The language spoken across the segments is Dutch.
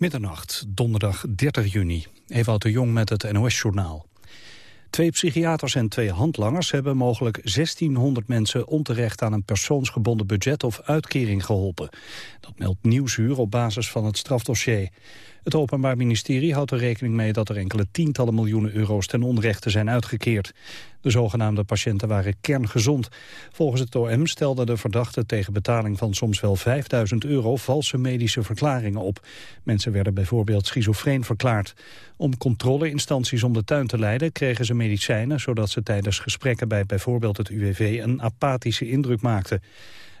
Middernacht, donderdag 30 juni. Ewout de Jong met het NOS-journaal. Twee psychiaters en twee handlangers hebben mogelijk 1600 mensen onterecht aan een persoonsgebonden budget of uitkering geholpen. Dat meldt Nieuwsuur op basis van het strafdossier. Het Openbaar Ministerie houdt er rekening mee dat er enkele tientallen miljoenen euro's ten onrechte zijn uitgekeerd. De zogenaamde patiënten waren kerngezond. Volgens het OM stelden de verdachten tegen betaling van soms wel 5000 euro valse medische verklaringen op. Mensen werden bijvoorbeeld schizofreen verklaard. Om controleinstanties om de tuin te leiden kregen ze medicijnen zodat ze tijdens gesprekken bij bijvoorbeeld het UWV een apathische indruk maakten.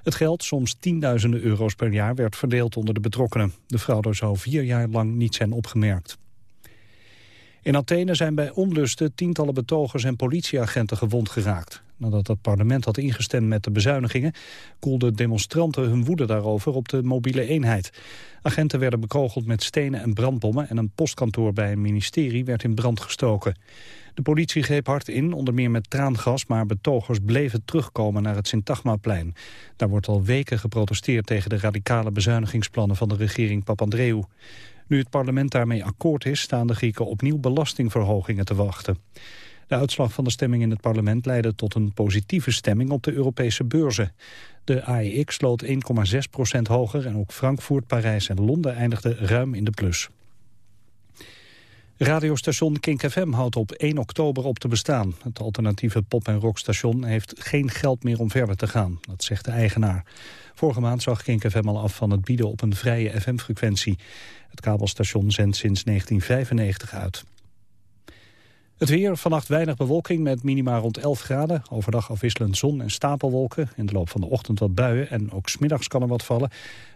Het geld, soms tienduizenden euro's per jaar, werd verdeeld onder de betrokkenen. De fraude zou vier jaar lang niet zijn opgemerkt. In Athene zijn bij onlusten tientallen betogers en politieagenten gewond geraakt. Nadat het parlement had ingestemd met de bezuinigingen... koelden demonstranten hun woede daarover op de mobiele eenheid. Agenten werden bekogeld met stenen en brandbommen... en een postkantoor bij een ministerie werd in brand gestoken. De politie greep hard in, onder meer met traangas... maar betogers bleven terugkomen naar het Syntagmaplein. Daar wordt al weken geprotesteerd tegen de radicale bezuinigingsplannen... van de regering Papandreou. Nu het parlement daarmee akkoord is, staan de Grieken opnieuw belastingverhogingen te wachten. De uitslag van de stemming in het parlement leidde tot een positieve stemming op de Europese beurzen. De AEX sloot 1,6% hoger en ook Frankfurt, Parijs en Londen eindigden ruim in de plus. Radiostation Kink FM houdt op 1 oktober op te bestaan. Het alternatieve pop- en rockstation heeft geen geld meer om verder te gaan. Dat zegt de eigenaar. Vorige maand zag Kink FM al af van het bieden op een vrije FM-frequentie. Het kabelstation zendt sinds 1995 uit. Het weer, vannacht weinig bewolking met minima rond 11 graden. Overdag afwisselend zon en stapelwolken. In de loop van de ochtend wat buien en ook smiddags kan er wat vallen.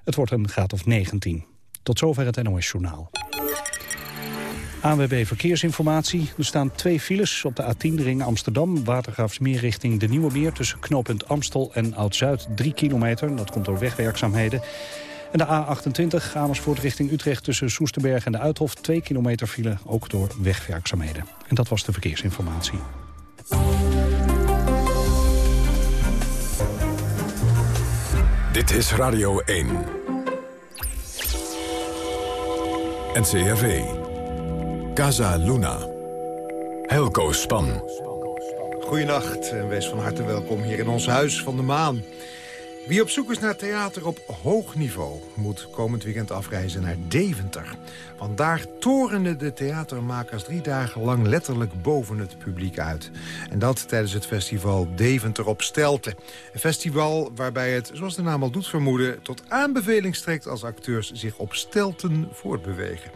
Het wordt een graad of 19. Tot zover het NOS Journaal. ANWB Verkeersinformatie. Er staan twee files op de A10-ring Amsterdam. Watergraafsmeer richting de Nieuwe Meer tussen knooppunt Amstel en Oud-Zuid. Drie kilometer, dat komt door wegwerkzaamheden. En de A28 Amersfoort richting Utrecht tussen Soesterberg en de Uithof. Twee kilometer file, ook door wegwerkzaamheden. En dat was de verkeersinformatie. Dit is Radio 1. NCRV. Casa Luna. Helco Span. Goedenacht en wees van harte welkom hier in ons Huis van de Maan. Wie op zoek is naar theater op hoog niveau... moet komend weekend afreizen naar Deventer. Vandaag torenen de theatermakers drie dagen lang letterlijk boven het publiek uit. En dat tijdens het festival Deventer op Stelten. Een festival waarbij het, zoals de naam al doet vermoeden... tot aanbeveling strekt als acteurs zich op stelten voortbewegen.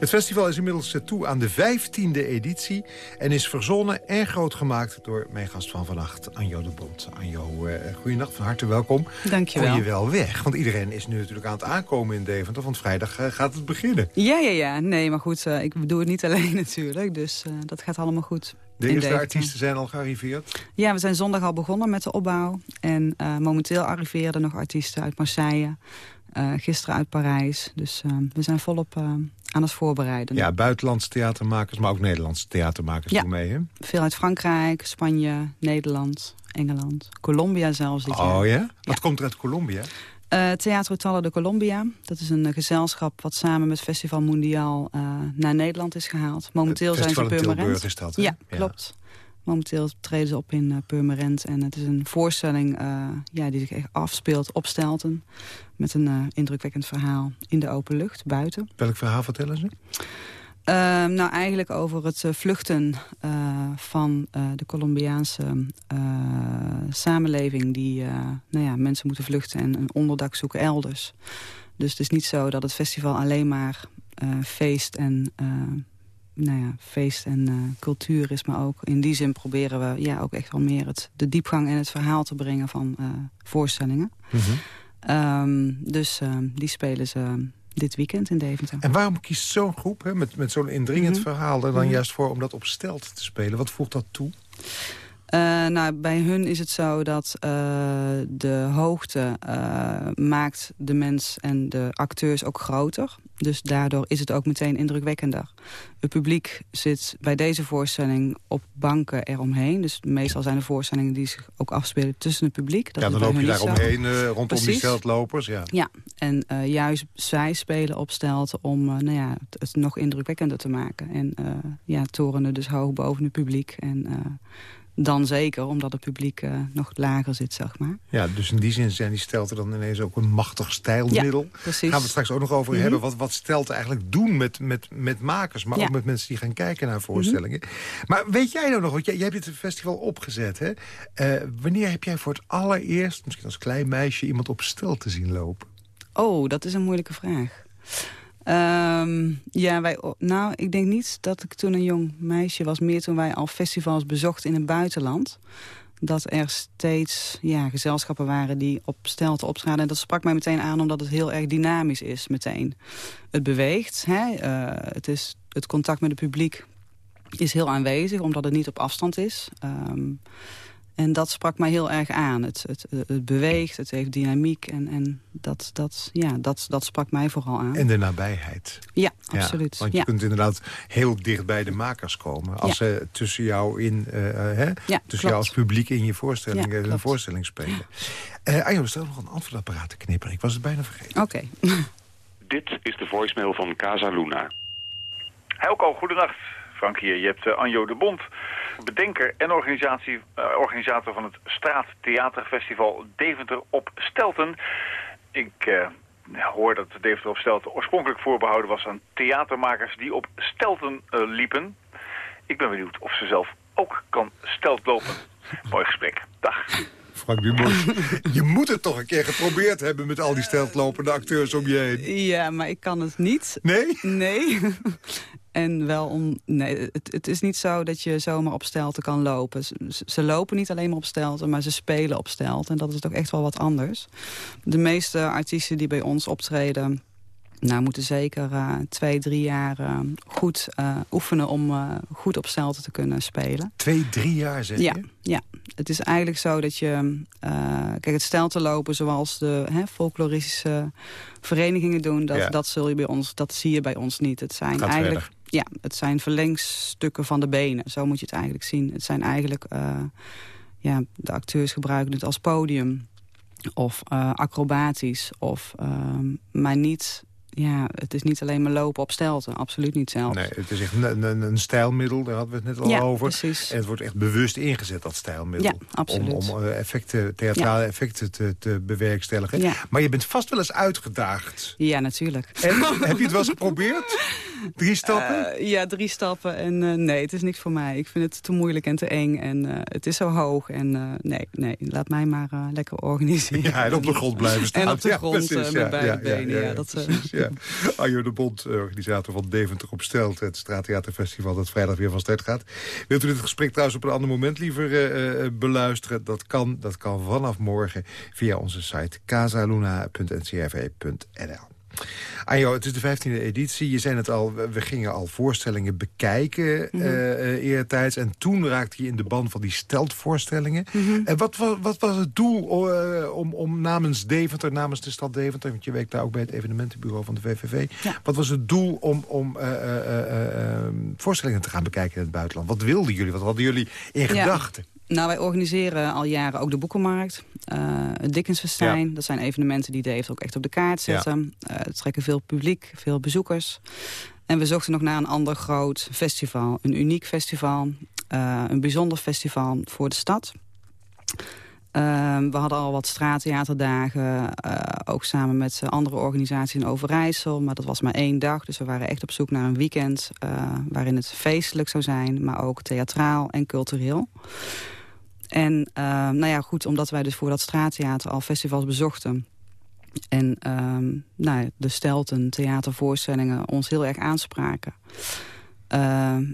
Het festival is inmiddels toe aan de vijftiende editie... en is verzonnen en groot gemaakt door mijn gast van vannacht, Anjo de Bond. Anjo, uh, goeienacht, van harte welkom. Dank je wel. Kom je wel weg, want iedereen is nu natuurlijk aan het aankomen in Deventer... want vrijdag uh, gaat het beginnen. Ja, ja, ja. Nee, maar goed, uh, ik doe het niet alleen natuurlijk, dus dat gaat allemaal goed. De eerste artiesten zijn al gearriveerd? Ja, we zijn zondag al begonnen met de opbouw. En momenteel arriveerden nog artiesten uit Marseille... Gisteren uit Parijs. Dus we zijn volop aan het voorbereiden. Ja, buitenlandse theatermakers, maar ook Nederlandse theatermakers ja. doen mee, hè? veel uit Frankrijk, Spanje, Nederland, Engeland. Colombia zelfs dit oh, jaar. ja? Wat komt er uit Colombia? Theatro Talle de Colombia. Dat is een gezelschap wat samen met Festival Mondiaal naar Nederland is gehaald. Momenteel zijn ze Purmerend. Is dat, hè? Ja, klopt. Momenteel treden ze op in uh, Purmerend. En het is een voorstelling uh, ja, die zich echt afspeelt op Stelten. Met een uh, indrukwekkend verhaal in de open lucht, buiten. Welk verhaal vertellen ze? Ehm, nou, eigenlijk over het vluchten van de Colombiaanse samenleving... die nou ja, mensen moeten vluchten en een onderdak zoeken elders. Dus het is niet zo dat het festival alleen maar feest en nou ja, feest en cultuur is. Maar ook in die zin proberen we ja, ook echt wel meer het, de diepgang en het verhaal te brengen van voorstellingen. Mm -hmm. um, dus uh, die spelen ze dit weekend in Deventer. En waarom kiest zo'n groep hè, met, met zo'n indringend mm -hmm. verhaal er dan mm -hmm. juist voor om dat op stelt te spelen? Wat voegt dat toe? Uh, nou, bij hun is het zo dat uh, de hoogte uh, maakt de mens en de acteurs ook groter. Dus daardoor is het ook meteen indrukwekkender. Het publiek zit bij deze voorstelling op banken eromheen. Dus meestal zijn er voorstellingen die zich ook afspelen tussen het publiek. Dat ja, dan loop je daar omheen, rondom Precies. die steltlopers. Ja, ja en juist zij spelen op stelten om nou ja, het, het, nog indrukwekkender te maken. En ja, torenen dus hoog boven het publiek. En dan zeker, omdat het publiek uh, nog lager zit, zeg maar. Ja, dus in die zin zijn die stelten dan ineens ook een machtig stijlmiddel. Ja, precies. Gaan we het straks ook nog over mhm. hebben. Wat, wat stelten eigenlijk doen met, met, met makers, maar ook met mensen die gaan kijken naar voorstellingen. Mhm. Maar weet jij nou nog, want jij, jij hebt dit festival opgezet, hè? Uh, wanneer heb jij voor het allereerst, misschien als klein meisje, iemand op stel te zien lopen? Oh, dat is een moeilijke vraag. Um, ja, wij, nou, ik denk niet dat ik toen een jong meisje was. Meer toen wij al festivals bezochten in het buitenland. Dat er steeds ja, gezelschappen waren die op stelte optraden. En dat sprak mij meteen aan omdat het heel erg dynamisch is meteen. Het beweegt, hè? Uh, het, is, het contact met het publiek is heel aanwezig, omdat het niet op afstand is. Um, en dat sprak mij heel erg aan. Het, het, het beweegt, het heeft dynamiek en, en dat, dat, ja, dat, dat sprak mij vooral aan. En de nabijheid. Ja, absoluut. want je kunt inderdaad heel dicht bij de makers komen. Als ze tussen jou in, uh, hè, tussen jou als publiek in je voorstelling, een voorstelling spelen. Uh, Arjo, stel nog een antwoordapparaat te knipperen. Ik was het bijna vergeten. Oké. Dit is de voicemail van Casa Luna. Helco, goedenacht. Frank hier. Je hebt uh, Anjo de Bond bedenker en organisatie, uh, organisator van het Straattheaterfestival Deventer op Stelten. Ik uh, hoor dat Deventer op Stelten oorspronkelijk voorbehouden was aan theatermakers die op Stelten liepen. Ik ben benieuwd of ze zelf ook kan stelt lopen. Mooi gesprek. Dag. Frank Dumos, je moet het toch een keer geprobeerd hebben... met al die steltlopende acteurs om je heen. Ja, maar ik kan het niet. Nee? Nee. En wel om... Nee, het, het is niet zo dat je zomaar op stelten kan lopen. Ze, ze, lopen niet alleen maar op stelten, maar ze spelen op stelten. En dat is toch echt wel wat anders. De meeste artiesten die bij ons optreden... Nou, moeten zeker uh, twee, drie jaar uh, goed uh, oefenen om goed op stelten te kunnen spelen. Twee, drie jaar zeg ja, je? Ja, het is eigenlijk zo dat je... kijk, het stelten lopen zoals de hè, folkloristische verenigingen doen... Dat, ja. dat, zul je bij ons, dat zie je bij ons niet. Het zijn eigenlijk... Verder. Ja, het zijn verlengstukken van de benen. Zo moet je het eigenlijk zien. Het zijn eigenlijk... Ja, de acteurs gebruiken het als podium. Of uh, acrobatisch. Of, uh, maar niet ja, het is niet alleen maar lopen op stelten. Absoluut niet zelf. Nee, het is echt een, een, een stijlmiddel, daar hadden we het net al ja, over. Precies. En het wordt echt bewust ingezet, dat stijlmiddel. Ja, absoluut. Om, om effecten, theatrale ja. effecten te, te bewerkstelligen. Ja. Maar je bent vast wel eens uitgedaagd. Ja, natuurlijk. En, heb je het wel eens geprobeerd? Drie stappen? Uh, ja, drie stappen. En uh, nee, het is niks voor mij. Ik vind het te moeilijk en te eng. En uh, het is zo hoog. En nee, nee, laat mij maar lekker organiseren. Ja, en op de grond blijven staan. En op de grond met beide benen. Ja, dat, ja. Arjo de Bond, organisator van Deventer op Stelt. Het Straattheaterfestival dat vrijdag weer van start gaat. Wilt u dit gesprek trouwens op een ander moment liever beluisteren? Dat kan, dat kan vanaf morgen via onze site casaluna.ncrv.nl. Anjo, het is de 15e editie. Je zei het al, we gingen al voorstellingen bekijken mm -hmm. uh, eertijds. En toen raakte je in de band van die steltvoorstellingen. Mm -hmm. En wat, wat, wat, was het doel uh, om, om namens Deventer, namens de stad Deventer... want je werkt daar ook bij het evenementenbureau van de VVV... Ja. wat was het doel om, om uh, voorstellingen te gaan bekijken in het buitenland? Wat wilden jullie? Wat hadden jullie in ja. gedachten? Nou, wij organiseren al jaren ook de Boekenmarkt, uh, het Dickensfestijn. Ja. Dat zijn evenementen die Dave ook echt op de kaart zetten. Ja. Uh, trekken veel publiek, veel bezoekers. En we zochten nog naar een ander groot festival. Een uniek festival, uh, een bijzonder festival voor de stad. Uh, we hadden al wat straattheaterdagen, uh, ook samen met andere organisaties in Overijssel. Maar dat was maar één dag, dus we waren echt op zoek naar een weekend... Uh, waarin het feestelijk zou zijn, maar ook theatraal en cultureel. En nou ja, goed, omdat wij dus voor dat straattheater al festivals bezochten... en nou, de stelten, theatervoorstellingen ons heel erg aanspraken... Uh,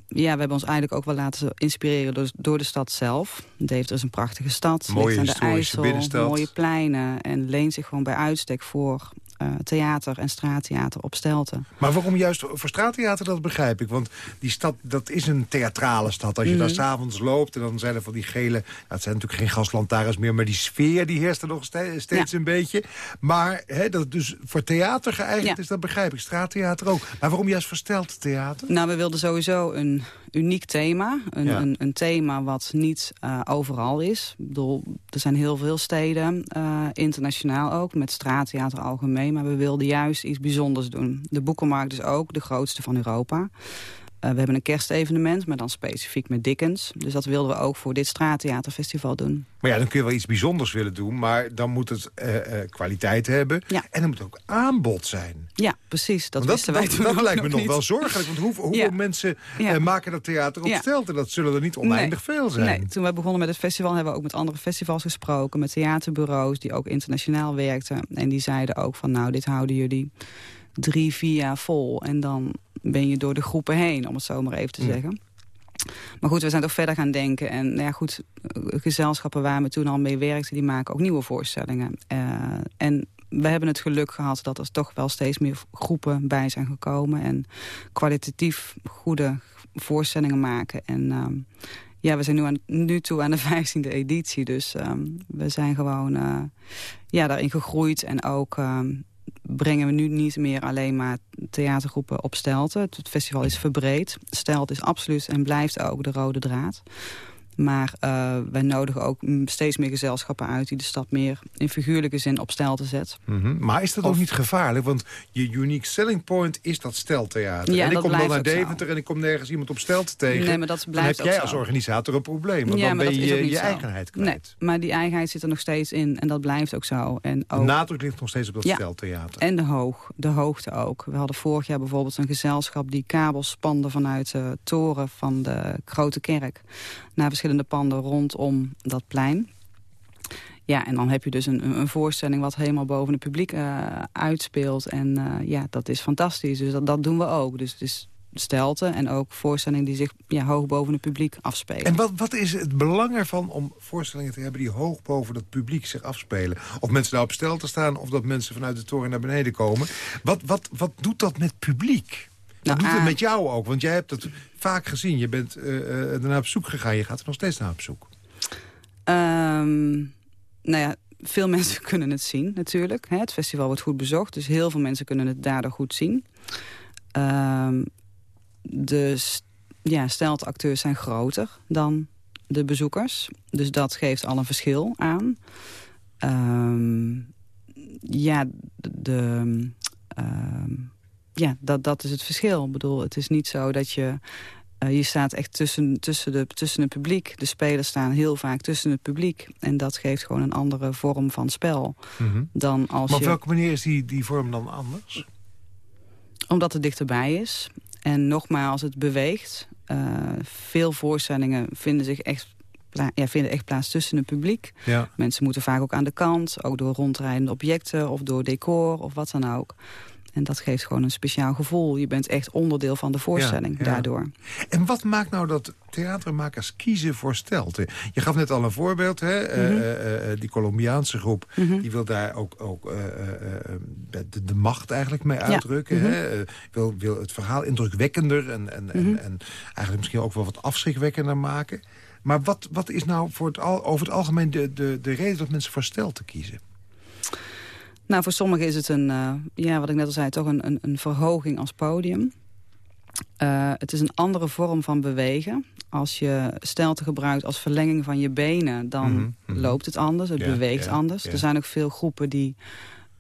ja, we hebben ons eigenlijk ook wel laten inspireren door, door de stad zelf. Deventer is een prachtige stad. Mooie ligt aan de IJssel, mooie pleinen. En leent zich gewoon bij uitstek voor uh, theater en straattheater op Stelten. Maar waarom juist voor straattheater, dat begrijp ik. Want die stad, dat is een theatrale stad. Als je mm daar s'avonds loopt en dan zijn er van die gele... Nou, het zijn natuurlijk geen gaslantaarns meer, maar die sfeer die heerst er nog steeds een beetje. Maar hè, dat dus voor theater geëigend is, dat begrijp ik. Straattheater ook. Maar waarom juist versteld theater? Nou, we wilden sowieso een uniek thema. Een, een, een, thema wat niet uh, overal is. Ik bedoel, er zijn heel veel steden, uh, internationaal ook, met straattheater algemeen. Maar we wilden juist iets bijzonders doen. De boekenmarkt is ook de grootste van Europa. Uh, we hebben een kerstevenement, maar dan specifiek met Dickens. Dus dat wilden we ook voor dit straattheaterfestival doen. Maar ja, dan kun je wel iets bijzonders willen doen... maar dan moet het uh, uh, kwaliteit hebben ja. en er moet ook aanbod zijn. Ja, precies. Dat, dat, wij dat, dat lijkt me nog wel zorgelijk. Want hoeveel, hoeveel ja. mensen ja. maken dat theater op stelten? Dat zullen er niet oneindig nee. veel zijn. Nee, toen we begonnen met het festival hebben we ook met andere festivals gesproken... met theaterbureaus die ook internationaal werkten. En die zeiden ook van nou, dit houden jullie drie, vier jaar vol. En dan ben je door de groepen heen, om het zo maar even te zeggen. Maar goed, we zijn toch verder gaan denken. En nou ja, goed, gezelschappen waar we toen al mee werkten... die maken ook nieuwe voorstellingen. Uh, en we hebben het geluk gehad dat er toch wel steeds meer groepen bij zijn gekomen. En kwalitatief goede voorstellingen maken. En uh, ja, we zijn nu, aan, nu toe aan de vijftiende editie. Dus um, we zijn gewoon uh, ja, daarin gegroeid. En ook brengen we nu niet meer alleen maar theatergroepen op Stelten. Het festival is verbreed. Stelt is absoluut en blijft ook de rode draad. Maar uh, wij nodigen ook steeds meer gezelschappen uit... die de stad meer in figuurlijke zin op stel te zet. Mm -hmm. Maar is dat of... ook niet gevaarlijk? Want je unique selling point is dat steltheater. Ja, en ik kom dan naar Deventer zo. en ik kom nergens iemand op stelte tegen. Nee, maar dat blijft dan heb jij als organisator een probleem. Want ja, dan ben je je eigenheid kwijt. Nee, maar die eigenheid zit er nog steeds in. En dat blijft ook zo. En ook... De nadruk ligt nog steeds op dat ja, steltheater. En de, hoog, de hoogte ook. We hadden vorig jaar bijvoorbeeld een gezelschap... die kabels spande vanuit de toren van de Grote Kerk... naar verschillende panden rond rondom dat plein. Ja, en dan heb je dus een, een voorstelling wat helemaal boven het publiek uh, uitspeelt. En uh, ja, dat is fantastisch. Dus dat, dat doen we ook. Dus het is stelte en ook voorstellingen die zich ja, hoog boven het publiek afspelen. En wat, wat is het belang ervan om voorstellingen te hebben die hoog boven het publiek zich afspelen? Of mensen daar op stelte staan of dat mensen vanuit de toren naar beneden komen. Wat, wat, wat doet dat met publiek? Nou, doet het met jou ook? Want jij hebt het vaak gezien. Je bent uh, ernaar op zoek gegaan. Je gaat er nog steeds naar op zoek. Um, nou ja, veel mensen kunnen het zien natuurlijk. Het festival wordt goed bezocht. Dus heel veel mensen kunnen het daardoor goed zien. Um, de ja, acteurs zijn groter dan de bezoekers. Dus dat geeft al een verschil aan. Um, ja, de... ja, dat, dat is het verschil. Ik bedoel, het is niet zo dat je... Uh, je staat echt tussen, tussen, de, tussen het publiek. De spelers staan heel vaak tussen het publiek. En dat geeft gewoon een andere vorm van spel. Mm -hmm. dan als maar op je... welke manier is die, die vorm dan anders? Omdat het dichterbij is. En nogmaals, het beweegt. Uh, veel voorstellingen vinden zich echt ja, vinden echt plaats tussen het publiek. Ja. Mensen moeten vaak ook aan de kant, ook door rondrijdende objecten of door decor of wat dan ook. En dat geeft gewoon een speciaal gevoel. Je bent echt onderdeel van de voorstelling ja, ja. daardoor. En wat maakt nou dat theatermakers kiezen voor stelte? Je gaf net al een voorbeeld. Hè? Mm -hmm. uh, uh, die Colombiaanse groep mm -hmm. die wil daar ook, ook de, de, macht eigenlijk mee uitdrukken. Ja. Mm -hmm. hè? wil, wil het verhaal indrukwekkender en, en, en, en eigenlijk misschien ook wel wat afschrikwekkender maken. Maar wat, wat is nou voor het al, over het algemeen de, de, de reden dat mensen voor stelte kiezen? Nou, voor sommigen is het een, uh, ja, wat ik net al zei, toch een, een, een verhoging als podium. Uh, het is een andere vorm van bewegen. Als je stelte gebruikt als verlenging van je benen, dan mm -hmm. loopt het anders. Het ja, beweegt ja, anders. Ja. Er zijn ook veel groepen die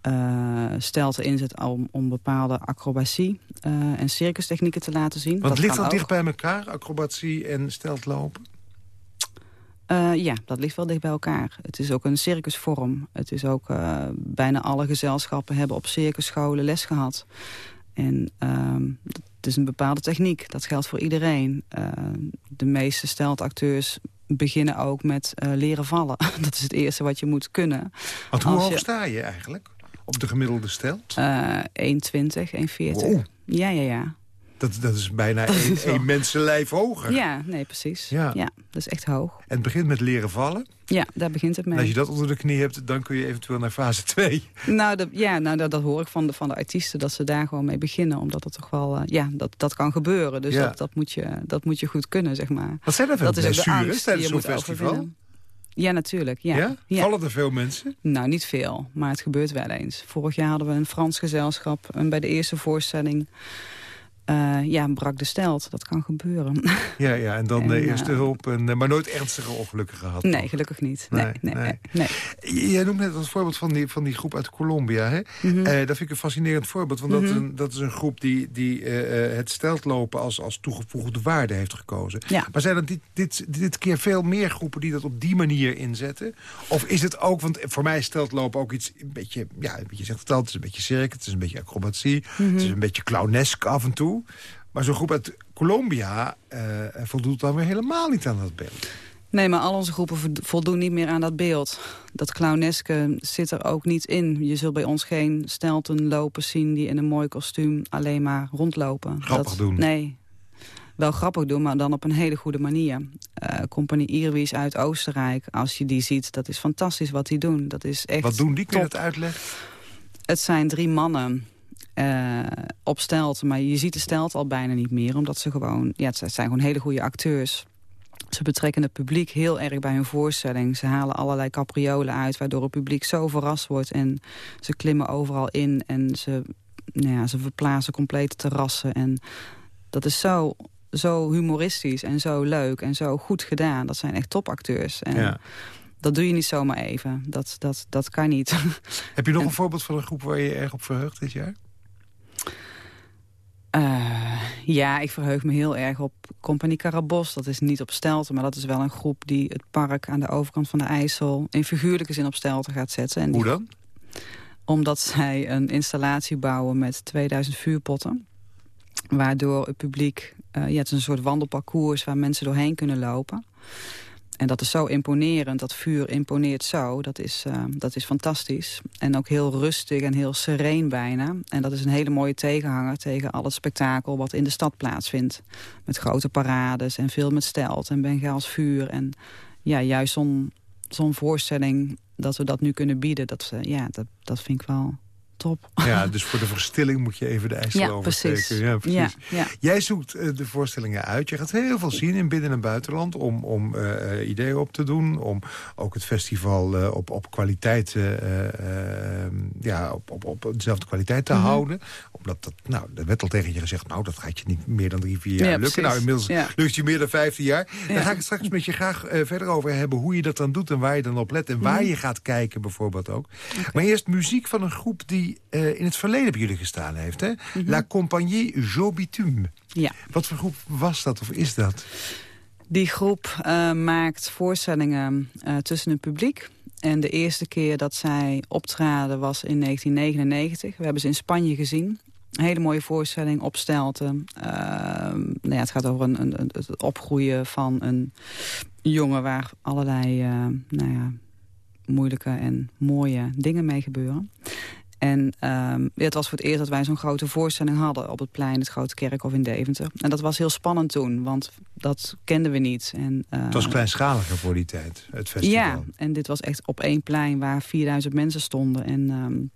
uh, stelte inzetten om, om bepaalde acrobatie en circustechnieken te laten zien. Want dat ligt dat dicht bij elkaar, acrobatie en steltlopen? Uh, ja, dat ligt wel dicht bij elkaar. Het is ook een circusvorm. Het is ook, uh, bijna alle gezelschappen hebben op circusscholen les gehad. En uh, het is een bepaalde techniek. Dat geldt voor iedereen. Uh, de meeste steltacteurs beginnen ook met leren vallen. dat is het eerste wat je moet kunnen. Want hoe hoog sta je eigenlijk op de gemiddelde stelt? 1,20, 1,40. Wow. Ja, ja, ja. Dat, dat is bijna een mensenlijf hoger. Ja, nee, precies. Ja. ja, dat is echt hoog. En het begint met leren vallen? Ja, daar begint het mee. En als je dat onder de knie hebt, dan kun je eventueel naar fase 2. Nou, dat, ja, nou dat, dat hoor ik van de, van de artiesten, dat ze daar gewoon mee beginnen. Omdat het toch wel, uh, ja, dat, dat kan gebeuren. Dus ja. dat, dat, moet je, dat moet je goed kunnen, zeg maar. Wat zijn er veel dat is ook de angst tijdens zo'n festival? Overwinnen. Ja, natuurlijk. Ja. Ja? ja. Vallen er veel mensen? Nou, niet veel, maar het gebeurt wel eens. Vorig jaar hadden we een Frans gezelschap. En bij de eerste voorstelling uh, ja, brak de stelt. Dat kan gebeuren. Ja, ja en dan en, de eerste uh, hulp. En, maar nooit ernstige ongelukken gehad? Nee, toch? gelukkig niet. Nee, nee, nee. Jij noemt net als voorbeeld van die, van die groep uit Colombia. Hè? Mm -hmm. uh, dat vind ik een fascinerend voorbeeld. Want mm -hmm. dat, is een, dat is een groep die, die het steltlopen als, als toegevoegde waarde heeft gekozen. Ja. Maar zijn er dit, dit, dit keer veel meer groepen die dat op die manier inzetten? Of is het ook, want voor mij stelt lopen ook iets een beetje... Ja, je zegt het al, het is een beetje circuit, het is een beetje acrobatie. Mm -hmm. Het is een beetje clownesk af en toe. Maar zo'n groep uit Colombia uh, voldoet dan weer helemaal niet aan dat beeld. Nee, maar al onze groepen voldoen niet meer aan dat beeld. Dat clowneske zit er ook niet in. Je zult bij ons geen stelten lopen zien die in een mooi kostuum alleen maar rondlopen. Grappig dat, doen. Nee, wel grappig doen, maar dan op een hele goede manier. Uh, Compagnie Irwies uit Oostenrijk, als je die ziet, dat is fantastisch wat die doen. Dat is echt Wat doen die? Kun je dat uitleggen? Het zijn drie mannen uh, op stelt. Maar je ziet de stelt al bijna niet meer. Omdat ze gewoon... Ja, het zijn gewoon hele goede acteurs. Ze betrekken het publiek heel erg bij hun voorstelling. Ze halen allerlei capriolen uit... waardoor het publiek zo verrast wordt. En ze klimmen overal in. En ze, nou ja, ze verplaatsen complete terrassen. En dat is zo, zo humoristisch en zo leuk en zo goed gedaan. Dat zijn echt topacteurs. En Ja. Dat doe je niet zomaar even. Dat, dat, dat kan niet. Heb je nog En- een voorbeeld van een groep waar je je erg op verheugt dit jaar? Uh, ja, ik verheug me heel erg op Compagnie Carabos. Dat is niet op Stelten, maar dat is wel een groep... die het park aan de overkant van de IJssel... in figuurlijke zin op Stelten gaat zetten. En die- Hoe dan? Omdat zij een installatie bouwen met 2000 vuurpotten. Waardoor het publiek... Uh, ja, het is een soort wandelparcours waar mensen doorheen kunnen lopen. En dat is zo imponerend. Dat vuur imponeert zo. Dat is, uh, dat is fantastisch. En ook heel rustig en heel sereen bijna. En dat is een hele mooie tegenhanger tegen al het spektakel... wat in de stad plaatsvindt. Met grote parades en veel met stelt en Bengaals vuur. En ja, juist zo'n zo'n voorstelling dat we dat nu kunnen bieden... dat, uh, ja, dat, dat vind ik wel top. Ja, dus voor de verstilling moet je even de IJssel Ja, oversteken. precies. Ja, precies. Ja, ja. Jij zoekt uh, de voorstellingen uit. Je gaat heel veel zien in binnen- en buitenland... om, om uh, ideeën op te doen. Om ook het festival uh, op, op kwaliteit... ja, op, op, op dezelfde kwaliteit te Mhm. mm -hmm. houden. Omdat dat, nou, er werd al tegen je gezegd... nou, dat gaat je niet meer dan drie, vier jaar Ja, lukken. precies. Nou, inmiddels lukt je meer dan vijftien jaar. Daar ga ik het straks met je graag verder over hebben... hoe je dat dan doet en waar je dan op let. En waar Mhm. je gaat kijken bijvoorbeeld ook. Maar eerst muziek van een groep die in het verleden bij jullie gestaan heeft. Hè? Mhm. La Compagnie Jobitume. Ja. Wat voor groep was dat of is dat? Die groep uh, maakt voorstellingen uh, tussen het publiek. En de eerste keer dat zij optraden was in 1999. We hebben ze in Spanje gezien. Een hele mooie voorstelling, opstelten. Uh, nou ja, het gaat over een, een, een, het opgroeien van een jongen... waar allerlei nou ja, moeilijke en mooie dingen mee gebeuren. En um, het was voor het eerst dat wij zo'n grote voorstelling hadden... op het plein, het Grote Kerkhof in Deventer. En dat was heel spannend toen, want dat kenden we niet. En, uh, het was kleinschaliger voor die tijd, het festival. Ja, en dit was echt op één plein waar 4000 mensen stonden. En um,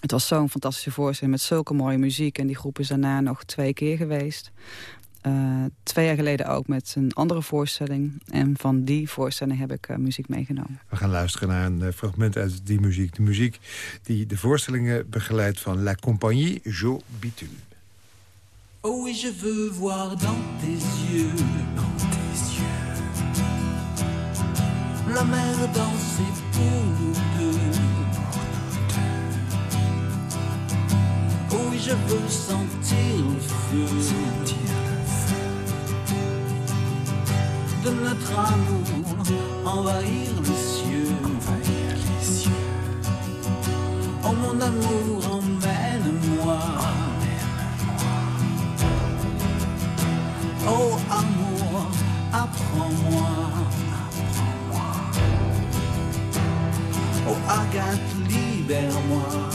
het was zo'n fantastische voorstelling met zulke mooie muziek. En die groep is daarna nog twee keer geweest. Uh, twee jaar geleden ook met een andere voorstelling. En van die voorstelling heb ik uh, muziek meegenomen. We gaan luisteren naar een uh, fragment uit die muziek. De muziek die de voorstellingen begeleidt van La Compagnie Jo Bitume. Oh oui, je veux voir dans tes yeux, dans tes yeux, la mer danser pour nous deux. Oh oui, je veux sentir le feu. De notre amour envahir les cieux. Envahir les cieux. Oh mon amour, emmène-moi. Emmène oh amour, apprends-moi. Apprends-moi. Oh Agathe. Libère-moi.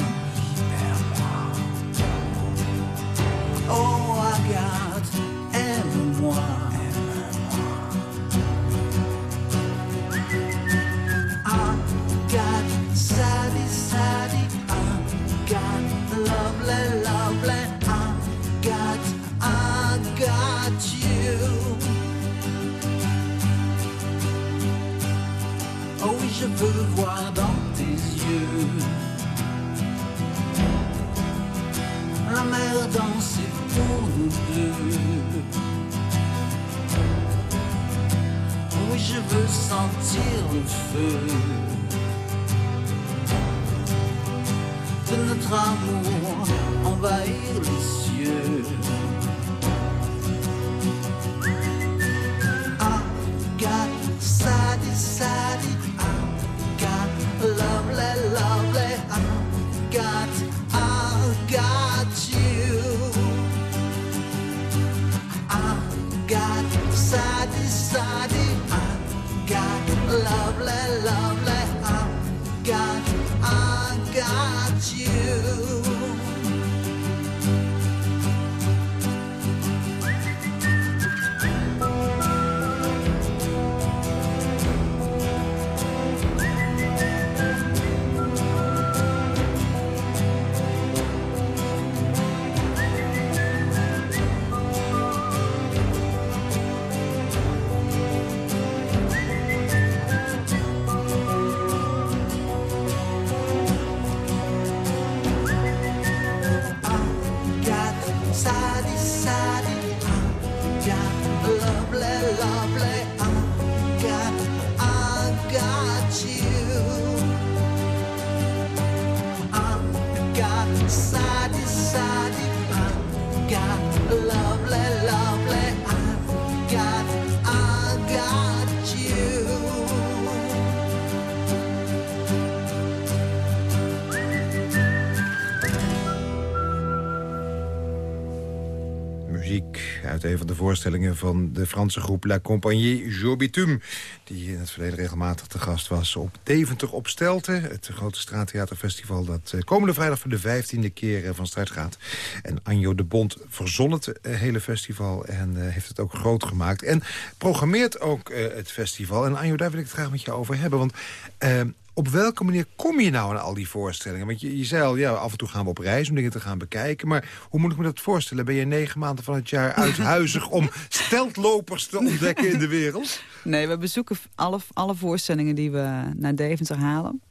Voorstellingen van de Franse groep La Compagnie Jobitum... die in het verleden regelmatig te gast was op Deventer op Stelten. Het grote straattheaterfestival dat eh, komende vrijdag voor de vijftiende keer eh, van start gaat. En Anjo de Bond verzon het eh, hele festival en heeft het ook groot gemaakt. En programmeert ook het festival. En Anjo, daar wil ik het graag met je over hebben. Want eh, op welke manier kom je nou aan al die voorstellingen? Want je, je zei al, ja, af en toe gaan we op reis om dingen te gaan bekijken. Maar hoe moet ik me dat voorstellen? Ben je negen maanden van het jaar uithuizig om steltlopers te ontdekken in de wereld? Nee, we bezoeken alle, alle voorstellingen die we naar Deventer halen.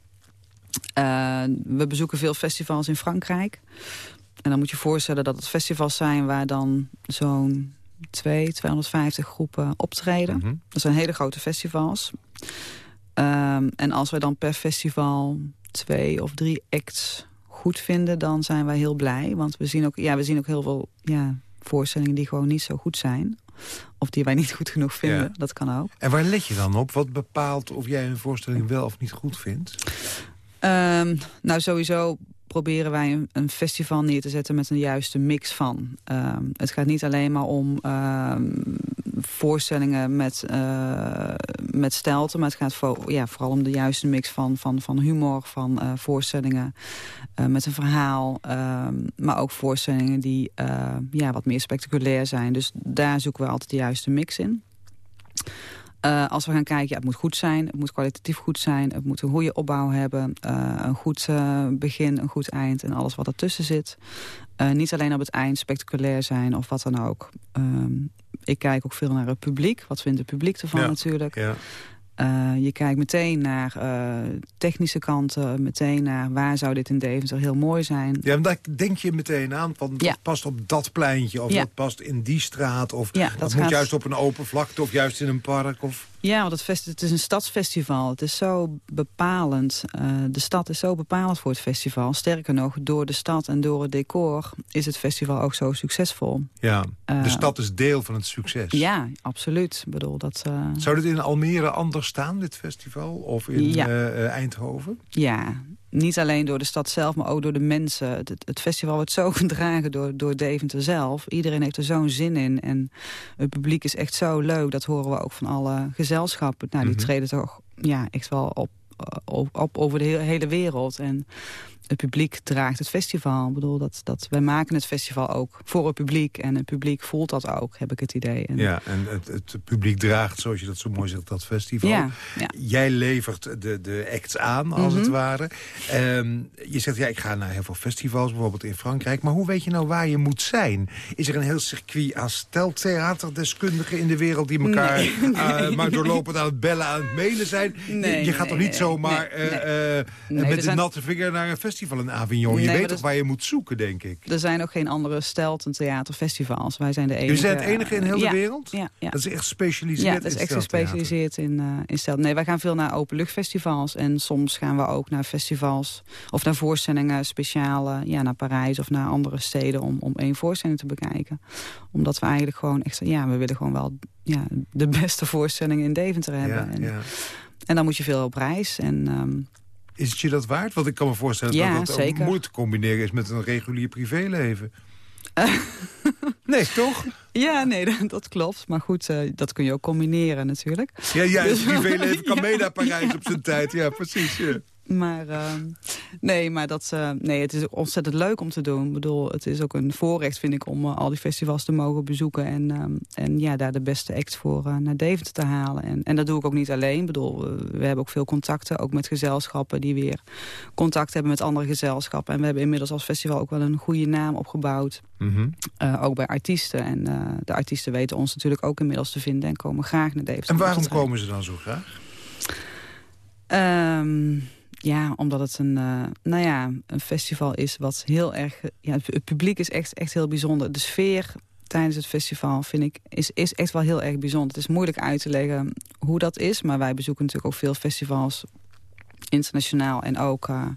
Eh, we bezoeken veel festivals in Frankrijk. En dan moet je voorstellen dat het festivals zijn... waar dan zo'n 2, 250 groepen optreden. Mhm. Dat zijn hele grote festivals. Ehm, en als wij dan per festival twee of drie acts goed vinden... dan zijn wij heel blij. Want we zien ook, ja, we zien ook heel veel ja, voorstellingen die gewoon niet zo goed zijn. Of die wij niet goed genoeg vinden. Ja. Dat kan ook. En waar let je dan op? Wat bepaalt of jij een voorstelling wel of niet goed vindt? Ehm, nou, sowieso proberen wij een, een festival neer te zetten met een juiste mix van. Ehm, het gaat niet alleen maar om voorstellingen met, eh met stelte... maar het gaat vo- ja, vooral om de juiste mix van, van, van humor, van eh, voorstellingen eh, met een verhaal... ehm, maar ook voorstellingen die ja, wat meer spectaculair zijn. Dus daar zoeken we altijd de juiste mix in. Eh, als we gaan kijken, ja, het moet goed zijn, het moet kwalitatief goed zijn... het moet een goede opbouw hebben, eh, een goed eh, begin, een goed eind... en alles wat ertussen zit. Niet alleen op het eind spectaculair zijn of wat dan ook. Ehm, ik kijk ook veel naar het publiek. Wat vindt het publiek ervan Ja, natuurlijk? Ja. Eh, je kijkt meteen naar eh, technische kanten, meteen naar waar zou dit in Deventer heel mooi zijn. Ja, daar denk je meteen aan, want Ja. dat past op dat pleintje... of Ja. dat past in die straat, of Ja, dat, dat moet juist op een open vlakte... of juist in een park. Of... Ja, want het, fest, het is een stadsfestival. Het is zo bepalend. Eh, de stad is zo bepalend voor het festival. Sterker nog, door de stad en door het decor is het festival ook zo succesvol. Ja, de Eh, stad is deel van het succes. Ja, absoluut. Ik bedoel, dat, eh, Zou dit in Almere anders staan, dit festival? Of in Ja. Eindhoven? ja, niet alleen door de stad zelf, maar ook door de mensen. Het, het festival wordt zo gedragen door, door Deventer zelf. Iedereen heeft er zo'n zin in. En het publiek is echt zo leuk. Dat horen we ook van alle gezelschappen. Nou, die Mhm. treden toch ja, echt wel op, eh, op, op over de he- hele wereld. En het publiek draagt het festival. Ik bedoel, dat, dat, wij maken het festival ook voor het publiek. En het publiek voelt dat ook, heb ik het idee. En, Ja, en het, het publiek draagt, zoals je dat zo mooi zegt, dat festival. Ja, ja. Jij levert de, de acts aan, als Mhm. het ware. Ehm, je zegt, ja, ik ga naar heel veel festivals, bijvoorbeeld in Frankrijk. Maar hoe weet je nou waar je moet zijn? Is er een heel circuit aan steltheaterdeskundigen in de wereld... die elkaar Nee, eh, maar doorlopend aan het bellen, aan het mailen zijn? Je- Nee, je gaat toch niet zomaar eh, eh, met de natte vinger naar een festival in Avignon. Je Nee, weet toch waar je moet zoeken, denk ik. Er zijn ook geen andere stelten theaterfestivals. Wij zijn de enige. Jullie zijn het enige in heel de wereld? Ja, ja. Dat is echt gespecialiseerd Ja, dat is echt gespecialiseerd in, eh in stel. Nee, wij gaan veel naar openluchtfestivals. En soms gaan we ook naar festivals of naar voorstellingen speciaal eh, ja, naar Parijs of naar andere steden om, om één voorstelling te bekijken. Omdat we eigenlijk gewoon echt, ja, we willen gewoon wel ja, de beste voorstellingen in Deventer hebben. Ja, en, ja. en dan moet je veel op reis. En ehm, Is het je dat waard? Want ik kan me voorstellen Ja, dat dat ook moeilijk te combineren is met een regulier privéleven. nee, toch? ja, nee, dat, dat klopt. Maar goed, eh, dat kun je ook combineren natuurlijk. Ja, ja het Dus- privéleven kan Ja. mee naar Parijs op zijn tijd. Ja, precies. Maar ehm, nee, maar dat, eh, nee, het is ook ontzettend leuk om te doen. Ik bedoel, het is ook een voorrecht, vind ik, om eh, al die festivals te mogen bezoeken. En, ehm, en ja, daar de beste act voor eh, naar Deventer te halen. En, en dat doe ik ook niet alleen. Ik bedoel, we hebben ook veel contacten, ook met gezelschappen die weer contact hebben met andere gezelschappen. En we hebben inmiddels als festival ook wel een goede naam opgebouwd. Mhm. ook bij artiesten. En de artiesten weten ons natuurlijk ook inmiddels te vinden en komen graag naar Deventer. En om waarom komen ze dan zo graag? Ehm, ja, omdat het een, eh, nou ja, een festival is wat heel erg... Ja, het, publiek is echt, echt heel bijzonder. De sfeer tijdens het festival vind ik is, is echt wel heel erg bijzonder. Het is moeilijk uit te leggen hoe dat is. Maar wij bezoeken natuurlijk ook veel festivals internationaal en ook eh,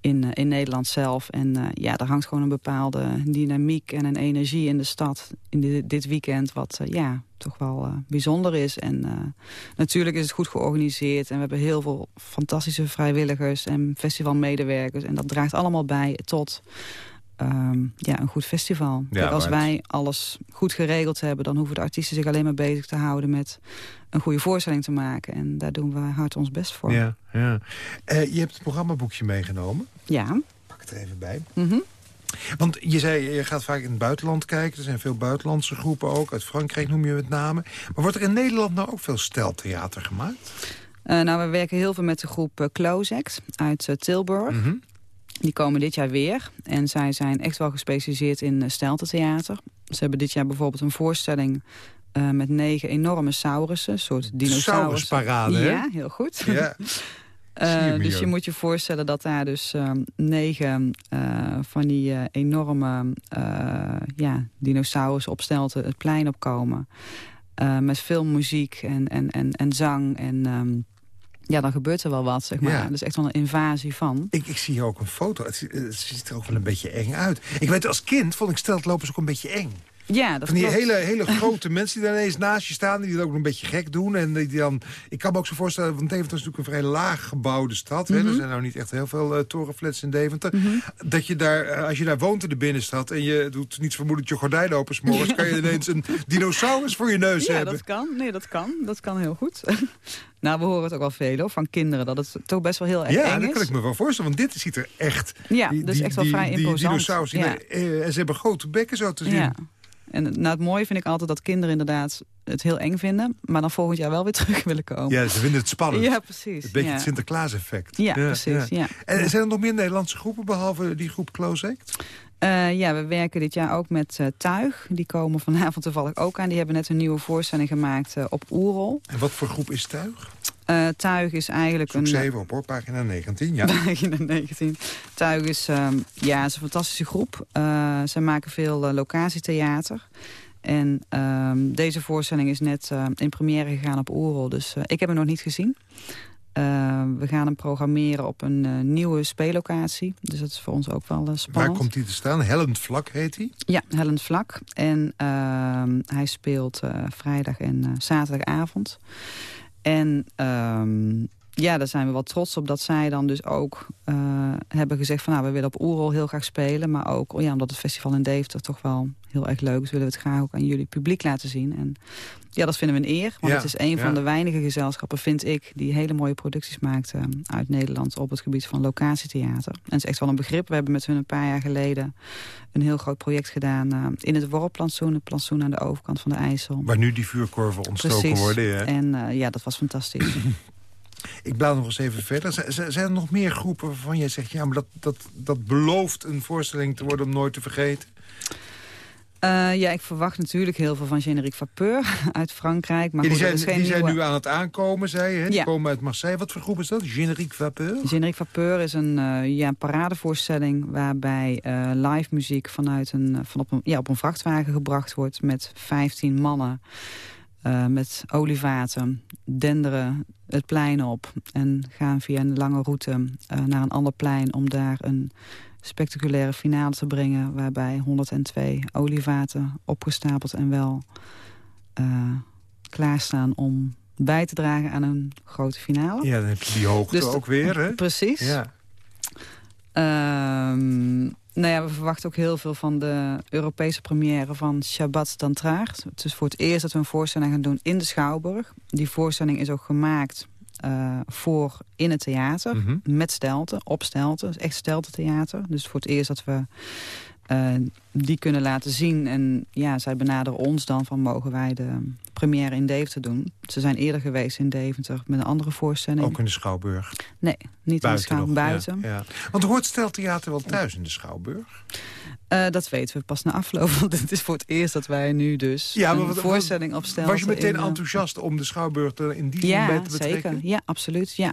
in, eh, in Nederland zelf. En eh, ja, er hangt gewoon een bepaalde dynamiek en een energie in de stad in dit, dit weekend... wat eh, ja, toch wel bijzonder is. En natuurlijk is het goed georganiseerd. En we hebben heel veel fantastische vrijwilligers en festivalmedewerkers. En dat draagt allemaal bij tot... ehm, ja, een goed festival. Ja, Kijk, als het- wij alles goed geregeld hebben... dan hoeven de artiesten zich alleen maar bezig te houden met een goede voorstelling te maken. En daar doen we hard ons best voor. Ja, ja. Eh, je hebt het programmaboekje meegenomen. Ja. Pak het er even bij. Mhm. Want je zei, je gaat vaak in het buitenland kijken. Er zijn veel buitenlandse groepen ook. Uit Frankrijk noem je met name. Maar wordt er in Nederland nou ook veel steltheater gemaakt? Eh, nou, we werken heel veel met de groep uh, uit Tilburg. Mhm. Die komen dit jaar weer. En zij zijn echt wel gespecialiseerd in uh, steltetheater. Ze hebben dit jaar bijvoorbeeld een voorstelling... Uh, met negen enorme saurussen, een soort. Saurusparade, hè? Ja, heel goed. Ja. Uh, je dus je moet je voorstellen dat daar dus uh, negen van die enorme ja, dinosaurus opstelten het plein opkomen. met veel muziek en, en, en, en zang. En um, ja, dan gebeurt er wel wat, zeg maar. Ja. Er is echt wel een invasie van. Ik, ik zie hier ook een foto. Het, het ziet er ook wel een beetje eng uit. Ik weet, als kind vond ik steltlopers ook een beetje eng. Ja, dat Van die klopt. hele, hele grote mensen die daar ineens naast je staan... die het ook nog een beetje gek doen. En die dan, ik kan me ook zo voorstellen, want Deventer is natuurlijk een vrij laag gebouwde stad. Mhm. hè? Er zijn nou niet echt heel veel uh, torenflats in Deventer. Dat je daar, uh, als je daar woont in de binnenstad... en je doet niets vermoedend je gordijn open s'morgens... kan je ineens een dinosaurus voor je neus ja, hebben. dat kan. Nee, dat kan. Dat kan heel goed. nou, we horen het ook wel veel hoor, van kinderen... dat het toch best wel heel erg ja, eng dat is. kan ik me wel voorstellen. Want dit ziet er echt... Ja, die, dat is die, echt wel die, vrij die imposant. dinosaurus. die- Ja. eh, en ze hebben grote bekken zo te zien. Ja. En nou, het mooie vind ik altijd dat kinderen inderdaad het heel eng vinden... maar dan volgend jaar wel weer terug willen komen. Ja, ze vinden het spannend. Ja, precies. Het beetje ja. het Sinterklaas-effect. Ja, precies, ja. En zijn er nog meer Nederlandse groepen, behalve die groep Close Act? Uh, ja, we werken dit jaar ook met uh, Tuig. Die komen vanavond toevallig ook aan. Die hebben net een nieuwe voorstelling gemaakt uh, op Oerol. En wat voor groep is Tuig? Uh, Tuig is eigenlijk Zoek een... ze even op hoor, pagina 19. Ja. Pagina 19. Tuig is, um, ja, is een fantastische groep. Uh, zij maken veel uh, locatietheater. En um, deze voorstelling is net in première gegaan op Oerol. Dus ik heb hem nog niet gezien. Uh, we gaan hem programmeren op een nieuwe speellocatie. Dus dat is voor ons ook wel spannend. Waar komt hij te staan? Hellend Vlak heet hij? Ja, Hellend Vlak. En ehm, hij speelt vrijdag en zaterdagavond. En um, ja, daar zijn we wel trots op dat zij dan dus ook uh, hebben gezegd... van nou, we willen op Oerol heel graag spelen. Maar ook oh ja, omdat het festival in Deventer toch wel heel erg leuk is... willen we het graag ook aan jullie publiek laten zien. En ja, dat vinden we een eer. Want Ja, het is een ja. van de weinige gezelschappen, vind ik... die hele mooie producties maakt uh, uit Nederland op het gebied van locatietheater. En het is echt wel een begrip. We hebben met hun een paar jaar geleden een heel groot project gedaan... Uh, in het Worrelplantsoen, het plantsoen aan de overkant van de IJssel. Waar nu die vuurkorven ontstoken Precies. worden. Ja. En ja, dat was fantastisch. Ik blaad nog eens even verder. Zijn er nog meer groepen waarvan jij zegt... ja, maar dat, dat, dat belooft een voorstelling te worden om nooit te vergeten? Eh, ja, ik verwacht natuurlijk heel veel van Générique Vapeur uit Frankrijk. Maar Ja, die goed, zijn, die zijn nu aan het aankomen, zei je. hè? Die Ja. komen uit Marseille. Wat voor groep is dat? Générique Vapeur? Générique Vapeur is een, eh, ja, een paradevoorstelling waarbij eh, live muziek vanuit een, van op, een, ja, op een vrachtwagen gebracht wordt met 15 mannen. met olievaten, denderen het plein op en gaan via een lange route eh, naar een ander plein om daar een spectaculaire finale te brengen waarbij 102 olievaten opgestapeld en wel eh, klaarstaan om bij te dragen aan een grote finale. Ja, dan heb je die hoogte Dus- ook weer, hè? Precies. Ja. Ehm, nou ja, we verwachten ook heel veel van de Europese première van Shabbat d'Antraard. Het is voor het eerst dat we een voorstelling gaan doen in de Schouwburg. Die voorstelling is ook gemaakt eh, voor in het theater. Mhm. Met stelten, op stelten. Is echt steltentheater. Dus voor het eerst dat we eh, die kunnen laten zien. En ja, zij benaderen ons dan van mogen wij de première in Deventer doen. Ze zijn eerder geweest in Deventer met een andere voorstelling. Ook in de Schouwburg. Nee, niet in de Buiten Schouwburg, nog, ja, buiten. Ja, Want hoort steltheater wel thuis in de Schouwburg? Eh, dat weten we pas na afloop, want het is voor het eerst dat wij nu dus Ja, maar een wat- voorstelling opstellen. Was je meteen in, eh, enthousiast om de Schouwburg er in die zin bij te betrekken? zeker. Ja, absoluut. Ja.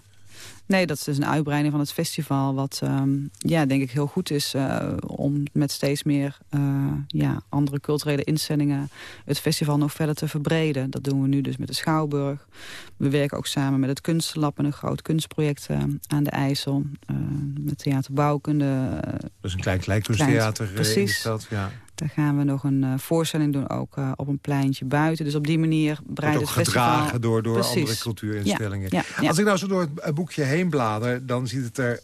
Nee, dat is dus een uitbreiding van het festival... wat ehm, ja, denk ik heel goed is eh, om met steeds meer eh, ja, andere culturele instellingen... het festival nog verder te verbreden. Dat doen we nu dus met de Schouwburg. We werken ook samen met het Kunstlab... en een groot kunstproject eh, aan de IJssel. met Theater Bouwkunde. Dat is een klein kleinkunsttheater in de stad. Ja. Daar gaan we nog een eh, voorstelling doen, ook eh, op een pleintje buiten. Dus op die manier breidt het festival... gedragen door, door Precies. andere cultuurinstellingen. Ja, ja. Als ik nou zo door het eh, boekje heen blader, dan ziet het er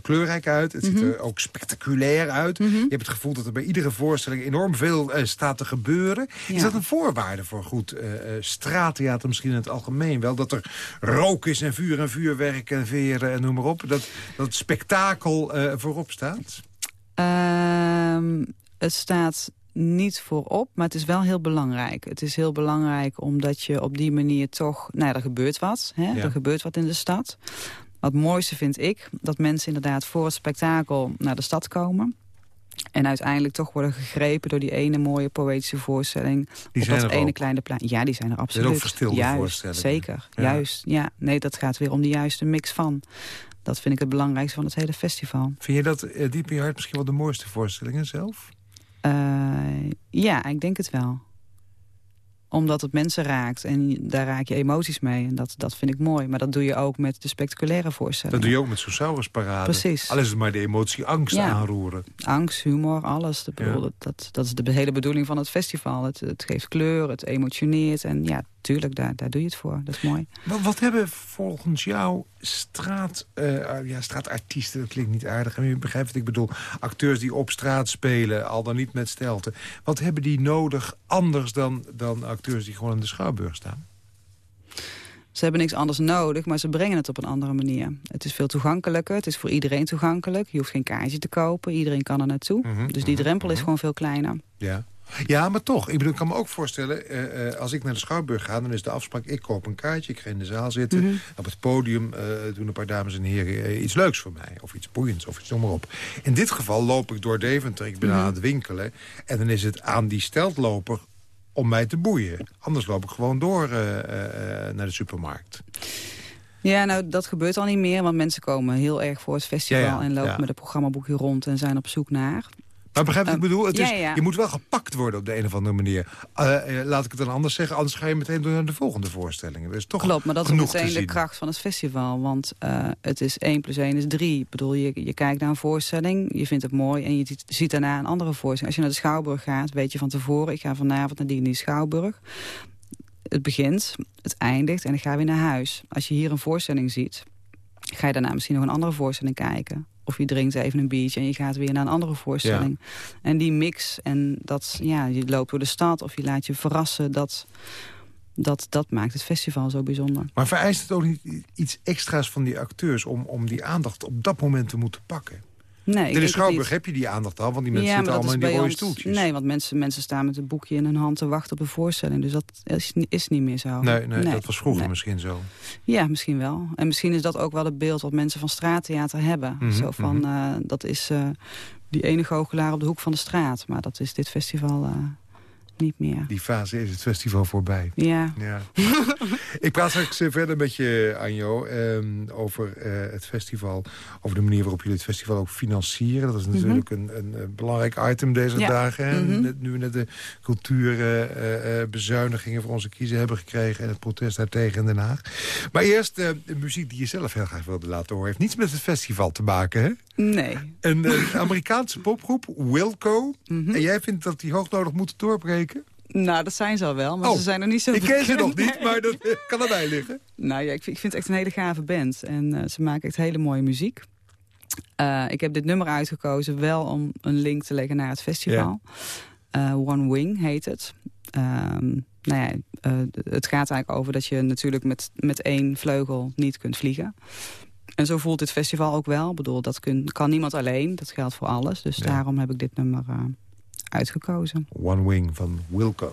kleurrijk uit. Het ziet Mhm. er ook spectaculair uit. Mhm. Je hebt het gevoel dat er bij iedere voorstelling enorm veel staat te gebeuren. Is dat een voorwaarde voor goed eh, straattheater misschien in het algemeen wel? Dat er rook is en vuur en vuurwerk en veren en noem maar op. Dat, dat spektakel voorop staat? Ehm, het staat niet voorop, maar het is wel heel belangrijk. Het is heel belangrijk omdat je op die manier toch... Nou er gebeurt wat. Hè? Ja. Er gebeurt wat in de stad. Wat het mooiste vind ik, dat mensen inderdaad voor het spektakel naar de stad komen. En uiteindelijk toch worden gegrepen door die ene mooie poëtische voorstelling. Die op zijn dat er ene ook. kleine plein. Ja, die zijn er absoluut. ook verstilde juist, voorstellingen. Zeker, Ja. juist. Ja, nee, dat gaat weer om de juiste mix van. Dat vind ik het belangrijkste van het hele festival. Vind je dat eh, diep in je hart misschien wel de mooiste voorstellingen zelf? Eh, ja, ik denk het wel. Omdat het mensen raakt en daar raak je emoties mee. En dat, dat vind ik mooi. Maar dat doe je ook met de spectaculaire voorstellingen. Dat doe je ook met zo'n saurusparade. Precies. Al is het maar de emotie angst Ja. aanroeren. Angst, humor, alles. De, bedoel, Ja. dat, dat, dat is de hele bedoeling van het festival. Het, het geeft kleur, het emotioneert. En ja, tuurlijk, daar, daar doe je het voor. Dat is mooi. Wat, wat hebben volgens jou straat, eh, ja, straatartiesten, dat klinkt niet aardig, maar je begrijpt wat ik bedoel, acteurs die op straat spelen, al dan niet met stelten. Wat hebben die nodig anders dan, dan acteurs die gewoon in de Schouwburg staan? Ze hebben niks anders nodig, maar ze brengen het op een andere manier. Het is veel toegankelijker, het is voor iedereen toegankelijk. Je hoeft geen kaartje te kopen, iedereen kan er naartoe. Mhm, dus die mhm, drempel is mhm. gewoon veel kleiner. Ja. Ja, maar toch. Ik, bedoel, ik kan me ook voorstellen, eh, eh, als ik naar de Schouwburg ga... dan is de afspraak, ik koop een kaartje, ik ga in de zaal zitten. Op het podium eh, doen een paar dames en heren iets leuks voor mij. Of iets boeiends, of iets noem maar op. In dit geval loop ik door Deventer, ik ben aan het winkelen... en dan is het aan die steltloper om mij te boeien. Anders loop ik gewoon door eh, eh, naar de supermarkt. Ja, nou, dat gebeurt al niet meer, want mensen komen heel erg voor het festival... Ja, ja, en lopen ja. met een programmaboekje rond en zijn op zoek naar. Maar begrijp je wat ik Eh, bedoel? Het is, ja, ja. Je moet wel gepakt worden op de een of andere manier. Eh, eh, laat ik het dan anders zeggen, anders ga je meteen door naar de volgende voorstellingen. Is toch Klopt, maar dat is meteen de kracht van het festival. Want eh, het is 1 plus 1 is 3. Ik bedoel, je, je kijkt naar een voorstelling, je vindt het mooi... en je ziet- ziet daarna een andere voorstelling. Als je naar de Schouwburg gaat, weet je van tevoren... ik ga vanavond naar die en die Schouwburg. Het begint, het eindigt en ik ga weer naar huis. Als je hier een voorstelling ziet, ga je daarna misschien nog een andere voorstelling kijken. Of je drinkt even een biertje en je gaat weer naar een andere voorstelling. En die mix en dat, ja, je loopt door de stad of je laat je verrassen... dat, dat, dat maakt het festival zo bijzonder. Maar vereist het ook niet iets extra's van die acteurs... om, om die aandacht op dat moment te moeten pakken? Nee, in de Schouwburg heb je die aandacht al... want die mensen ja, zitten allemaal in die ons. stoeltjes. Nee, want mensen, mensen staan met een boekje in hun hand te wachten op een voorstelling. Dus dat is, is niet meer zo. Nee, nee, dat was vroeger nee. misschien zo. Ja, misschien wel. En misschien is dat ook wel het beeld wat mensen van straattheater hebben. Mhm, zo van, eh, dat is eh, die ene goochelaar op de hoek van de straat. Maar dat is dit festival eh, niet meer. Die fase is het festival voorbij. Ja. Ja. ik praat straks eh, verder met je, Anjo, ehm, over eh, het festival. Over de manier waarop jullie het festival ook financieren. Dat is natuurlijk een, een, een belangrijk item deze Ja. dagen. Hè? Mhm. Net Nu we net de cultuurbezuinigingen voor onze kiezen hebben gekregen... en het protest daartegen in Den Haag. Maar eerst eh, de muziek die je zelf heel graag wilde laten horen. Heeft niets met het festival te maken, hè? Nee. Een eh, Amerikaanse popgroep, Wilco. Mhm. En jij vindt dat die hoognodig moeten doorbreken? Nou, dat zijn ze al wel, maar Oh, ze zijn nog niet zo Ik ken ze nog niet, maar dat kan erbij liggen. Nou ja, ik vind, ik vind het echt een hele gave band. En eh, ze maken echt hele mooie muziek. Eh, ik heb dit nummer uitgekozen wel om een link te leggen naar het festival. Eh, One Wing heet het. Ehm, nou ja, het gaat eigenlijk over dat je natuurlijk met, met één vleugel niet kunt vliegen. En zo voelt dit festival ook wel. Ik bedoel, dat kun, kan niemand alleen. Dat geldt voor alles. Dus Ja. daarom heb ik dit nummer uitgekozen. One Wing van Wilco.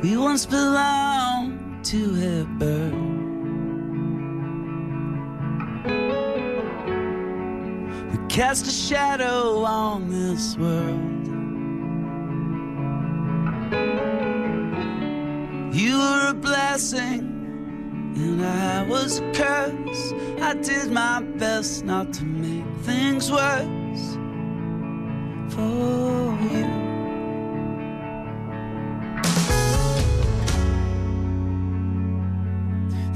We once belonged to a bird. Cast a shadow on this world. You were a blessing, and I was a curse. I did my best not to make things worse for you.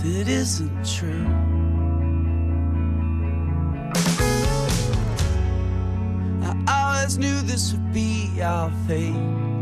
that isn't true. Knew this would be our fate.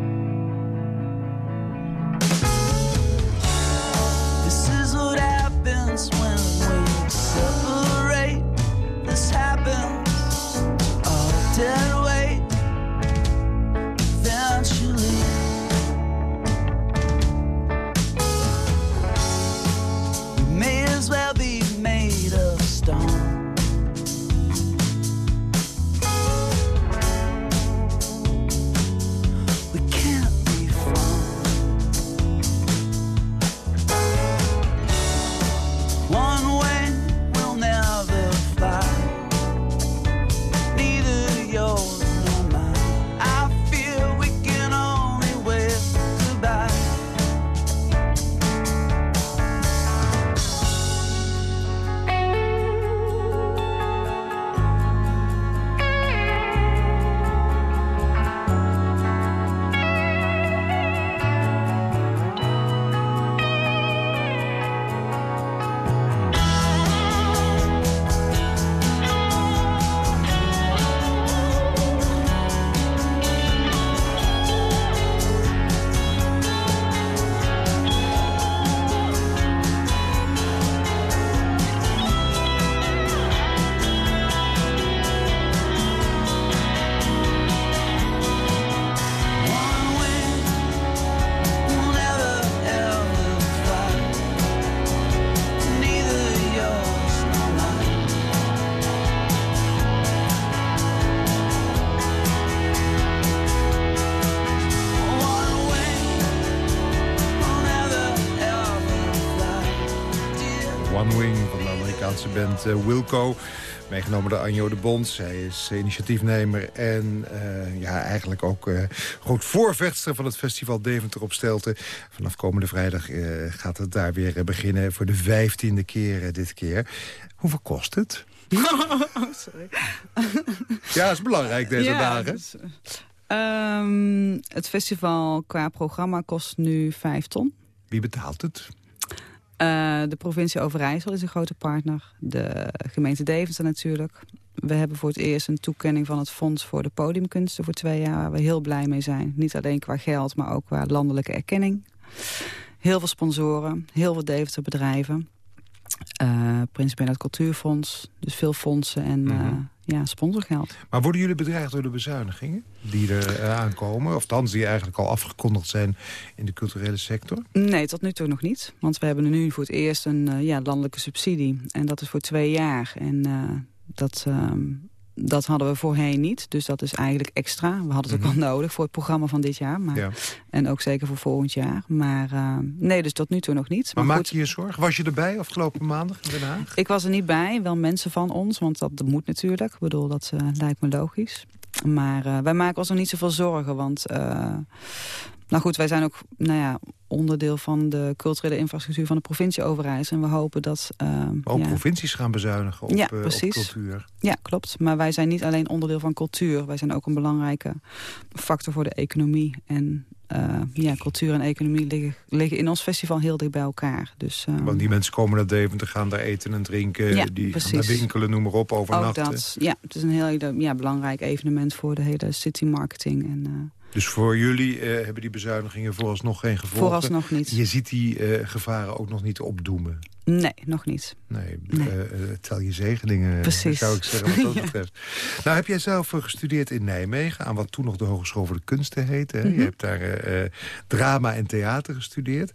Band eh, Wilco. Meegenomen door Anjo de Bond. Zij is initiatiefnemer en eh, ja, eigenlijk ook eh groot voorvechter van het festival Deventer op Stelten. Vanaf komende vrijdag eh, gaat het daar weer eh, beginnen voor de vijftiende keer eh, dit keer. Hoeveel kost het? sorry. Ja, is belangrijk deze Ja, dagen. dus, eh, ehm, het festival qua programma kost nu vijf ton. Wie betaalt het? Eh, de provincie Overijssel is een grote partner. De gemeente Deventer natuurlijk. We hebben voor het eerst een toekenning van het Fonds voor de Podiumkunsten voor twee jaar... waar we heel blij mee zijn. Niet alleen qua geld, maar ook qua landelijke erkenning. Heel veel sponsoren, heel veel Deventer bedrijven. Eh Prins Bernhard Cultuurfonds, dus veel fondsen en eh, ja, sponsorgeld. Maar worden jullie bedreigd door de bezuinigingen die er eh, aankomen? Of thans die eigenlijk al afgekondigd zijn in de culturele sector? Nee, tot nu toe nog niet. Want we hebben nu voor het eerst een ja, landelijke subsidie. En dat is voor twee jaar. En dat, ehm, dat hadden we voorheen niet, dus dat is eigenlijk extra. We hadden het ook wel nodig voor het programma van dit jaar. Maar, Mhm. Ja. En ook zeker voor volgend jaar. Maar eh, nee, dus tot nu toe nog niet. Maar Maar, maak je je zorgen? Was je erbij afgelopen maandag in Den Haag? ik was er niet bij, wel mensen van ons, want dat, dat moet natuurlijk. Ik bedoel, dat eh, lijkt me logisch. Maar eh, wij maken ons nog niet zoveel zorgen, want... nou goed, wij zijn ook nou ja, onderdeel van de culturele infrastructuur van de provincie Overijssel. En we hopen dat... eh, Ook ja, provincies gaan bezuinigen op, Ja, eh, op cultuur. Ja, klopt. Maar wij zijn niet alleen onderdeel van cultuur. Wij zijn ook een belangrijke factor voor de economie. En eh, ja, cultuur en economie liggen, liggen in ons festival heel dicht bij elkaar. Dus, eh, Want die mensen komen naar Deventer, gaan daar eten en drinken. Ja, die gaan daar winkelen, noem maar op, ook overnachten. dat, ja, het is een heel ja, belangrijk evenement voor de hele city marketing. En, eh, Dus voor jullie eh, hebben die bezuinigingen vooralsnog geen gevolgen. vooralsnog niet. Je ziet die eh, gevaren ook nog niet opdoemen. Nee, nog niet. Nee, Nee. eh, tel je zegeningen, Precies. zou ik zeggen, wat dat Ja. betreft. Nou, heb jij zelf gestudeerd in Nijmegen... aan wat toen nog de Hogeschool voor de Kunsten heette. Mhm. Je hebt daar drama en theater gestudeerd.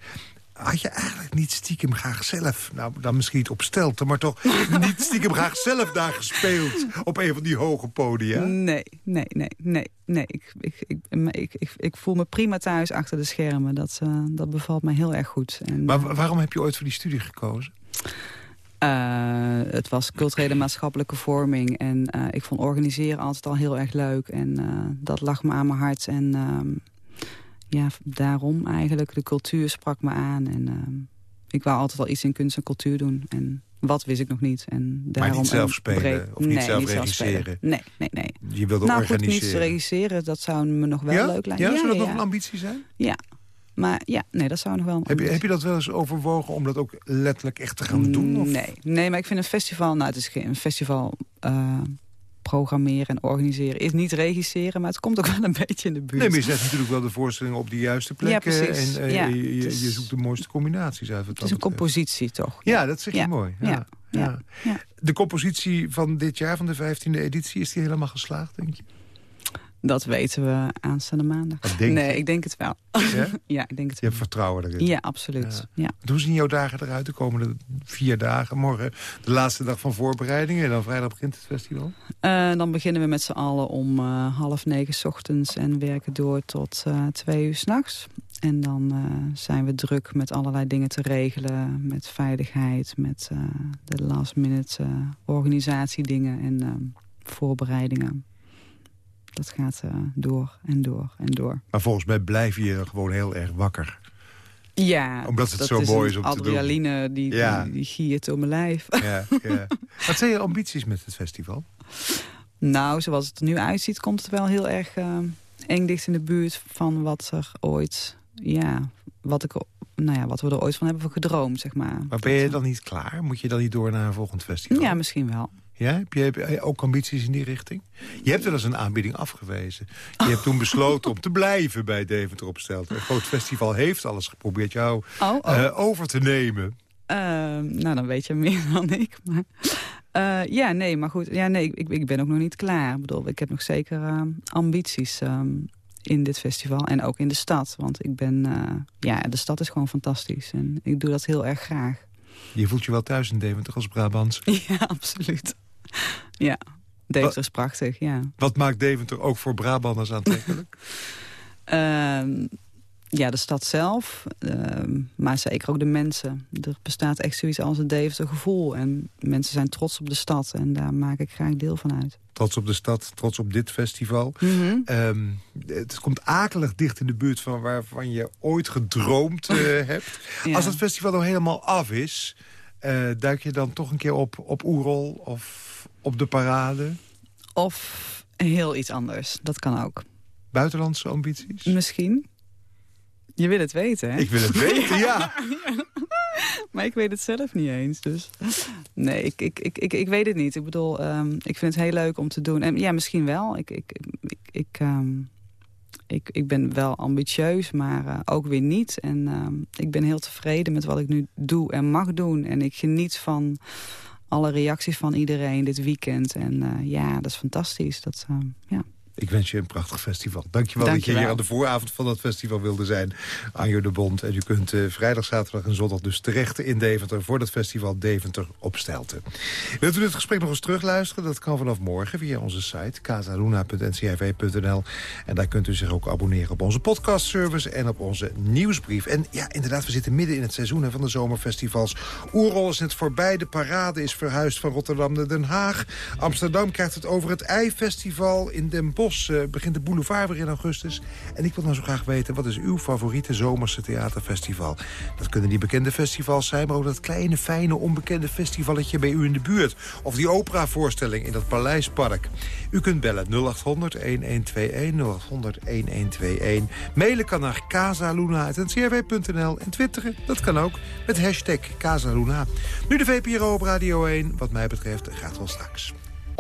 Had je eigenlijk niet stiekem graag zelf... nou, dan misschien niet op stelten... maar toch niet stiekem graag zelf daar gespeeld... op een van die hoge podia? Nee, nee, nee, nee. nee. Ik, ik, ik, ik, ik, ik voel me prima thuis achter de schermen. Dat, eh, dat bevalt mij heel erg goed. En, Maar wa- waarom heb je ooit voor die studie gekozen? Eh, het was culturele maatschappelijke vorming. En eh, ik vond organiseren altijd al heel erg leuk. En eh, dat lag me aan mijn hart. En ehm, ja, daarom eigenlijk. De cultuur sprak me aan. En ehm, ik wou altijd al iets in kunst en cultuur doen. En wat wist ik nog niet. En daarom niet zelf spelen of niet nee, zelf regisseren? Nee, nee, nee. Je wilde nou goed, niet organiseren. regisseren, dat zou me nog wel ja? leuk lijken. Ja, zou dat ja, nog ja. een ambitie zijn? Ja, maar ja, nee, dat zou nog wel Heb je, heb je dat wel eens overwogen om dat ook letterlijk echt te gaan doen? Of? Nee, nee, maar ik vind een festival... Nou, het is geen een festival eh, programmeren en organiseren. Is niet regisseren, maar het komt ook wel een beetje in de buurt. Nee, maar je zet natuurlijk wel de voorstellingen op de juiste plekken. Ja, precies. En eh, Ja, je, je, het is- je zoekt de mooiste combinaties uit. Wat het is een compositie, toch? Ja, dat zeg je mooi. Ja, ja, ja. ja, ja. De compositie van dit jaar, van de 15e editie, is die helemaal geslaagd, denk je? Dat weten we aanstaande maandag. Nee, je? ik denk het wel. Ja? ja, ik denk het Je hebt vertrouwen erin. Ja, absoluut. Ja. Hoe zien jouw dagen eruit de komende vier dagen? Morgen de laatste dag van voorbereidingen en dan vrijdag begint het festival? Eh, dan beginnen we met z'n allen om eh, half negen 's ochtends... en werken door tot eh, twee uur s'nachts. En dan zijn we druk met allerlei dingen te regelen. Met veiligheid, met de last minute eh, organisatiedingen en voorbereidingen. Dat gaat eh, door en door en door. Maar volgens mij blijf je gewoon heel erg wakker. Ja, Omdat het zo is mooi is om te doen. adrenaline die, Ja. die, die giert door mijn lijf. Ja, ja. Wat zijn je ambities met het festival? Nou, zoals het er nu uitziet, komt het wel heel erg eh, eng dicht in de buurt van wat er ooit, ja, wat, ik, nou ja, wat we er ooit van hebben gedroomd, zeg maar. Maar ben je dan niet klaar? Moet je dan niet door naar een volgend festival? Ja, misschien wel. Ja, heb, je, heb je ook ambities in die richting? Je hebt wel eens een aanbieding afgewezen. Je hebt toen besloten om te blijven bij Deventer op Stelten. Een groot festival heeft alles geprobeerd jou Oh, oh. eh, over te nemen. Ehm, nou, dan weet je meer dan ik. Maar, eh, ja, nee, maar goed. Ja, nee, ik, ik ben ook nog niet klaar. Ik bedoel, ik heb nog zeker ehm, ambities ehm, in dit festival. En ook in de stad. Want ik ben... eh, ja, de stad is gewoon fantastisch. En ik doe dat heel erg graag. Je voelt je wel thuis in Deventer als Brabants. Ja, absoluut. Ja, Deventer is prachtig, ja. Wat maakt Deventer ook voor Brabanders aantrekkelijk? Ehm, ja, de stad zelf, ehm, maar zeker ook de mensen. Er bestaat echt zoiets als een Deventer gevoel. En mensen zijn trots op de stad en daar maak ik graag deel van uit. trots op de stad, trots op dit festival. Mhm. Ehm, het komt akelig dicht in de buurt van waarvan je ooit gedroomd eh, hebt. Ja. Als het festival nou helemaal af is... eh, duik je dan toch een keer op, op Oerol of op de parade? Of heel iets anders, dat kan ook. Buitenlandse ambities? Misschien. Je wil het weten, hè? Ik wil het weten, ja. Maar ik weet het zelf niet eens, dus... Nee, ik, ik, ik, ik, ik weet het niet. Ik bedoel, ehm, ik vind het heel leuk om te doen. En ja, misschien wel. Ik, ik, ik, ik, ehm, ik, ik ben wel ambitieus, maar eh, ook weer niet. En ehm, ik ben heel tevreden met wat ik nu doe en mag doen. En ik geniet van alle reacties van iedereen dit weekend. En eh, ja, dat is fantastisch. Dat, ehm, ja. Ik wens je een prachtig festival. Dankjewel, dat je Dankjewel. hier aan de vooravond van dat festival wilde zijn. Anjo de Bond. En u kunt eh, vrijdag, zaterdag en zondag dus terecht in Deventer... voor dat festival Deventer op Stelten. Wilt u dit gesprek nog eens terugluisteren? Dat kan vanaf morgen via onze site casaluna.ncrv.nl. En daar kunt u zich ook abonneren op onze podcastservice en op onze nieuwsbrief. En ja, inderdaad, we zitten midden in het seizoen van de zomerfestivals. Oerol is net voorbij, de parade is verhuisd van Rotterdam naar Den Haag. Amsterdam krijgt het over het Ei-festival. In Den Bosch eh, begint de boulevard weer in augustus. En ik wil nou zo graag weten, wat is uw favoriete zomerse theaterfestival? Dat kunnen die bekende festivals zijn, maar ook dat kleine, fijne, onbekende festivalletje bij u in de buurt. Of die operavoorstelling in dat Paleispark. U kunt bellen 0800 1121 0800 1121. Mailen kan naar casaluna.ncrw.nl en twitteren, dat kan ook, met hashtag Casaluna. Nu de VPRO op Radio 1, wat mij betreft gaat wel straks.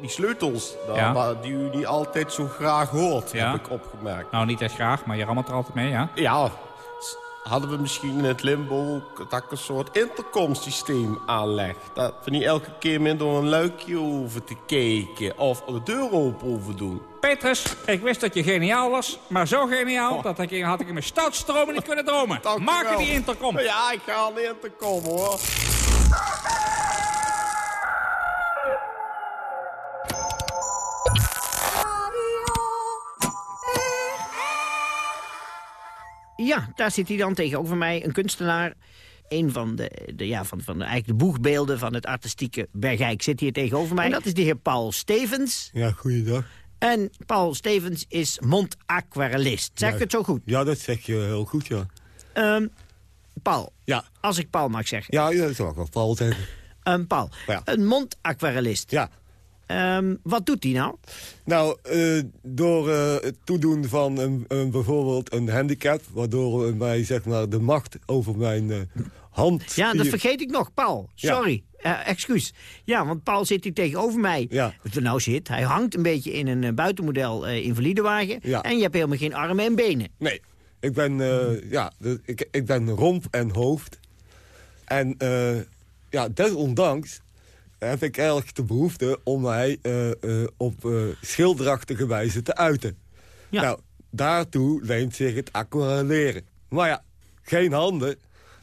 Die sleutels, daar, Ja. waar- die u niet altijd zo graag hoort, Ja. heb ik opgemerkt. nou niet echt graag, maar je rammelt er altijd mee, ja? Ja, hadden we misschien in het limbo ook dat ik een soort intercomsysteem aanleg. Dat we niet elke keer meer door een luikje hoeven te kijken of de deur open hoeven doen. Petrus, ik wist dat je geniaal was, maar zo geniaal Oh. dat ik, had ik in mijn stoutstromen niet kunnen dromen. Dank Maak die intercom. Ja, ik ga aan de intercom, hoor. Ja, daar zit hij dan tegenover mij, een kunstenaar. Een van de, de, ja, van, van de, eigenlijk de boegbeelden van het artistieke Bergijk zit hier tegenover mij. En dat is de heer Paul Stevens. Ja, goeiedag. En Paul Stevens is mondaquarellist. Zeg ik het zo goed? Ja, dat zeg je heel goed, ja. Ehm, Paul, Ja, als ik Paul mag zeggen. ja dat zou ik wel Paul zeggen. Ehm, Paul, Ja. een mondaquarellist. Ja. Ehm, wat doet hij nou? Nou, eh, door eh, het toedoen van een, een, bijvoorbeeld een handicap... waardoor mij zeg maar, de macht over mijn eh, hand... Ja, dat vergeet ik nog, Paul. Sorry, excuus. Ja, want Paul zit hier tegenover mij. Ja. Er nou zit, hij hangt een beetje in een buitenmodel invalidewagen. Ja. En je hebt helemaal geen armen en benen. Nee, ik ben, ja, ik, ik ben romp en hoofd. En ja, desondanks heb ik eigenlijk de behoefte om mij eh, eh, op eh, schilderachtige wijze te uiten. Ja. Nou, daartoe leent zich het aquarelleren. Maar ja, geen handen.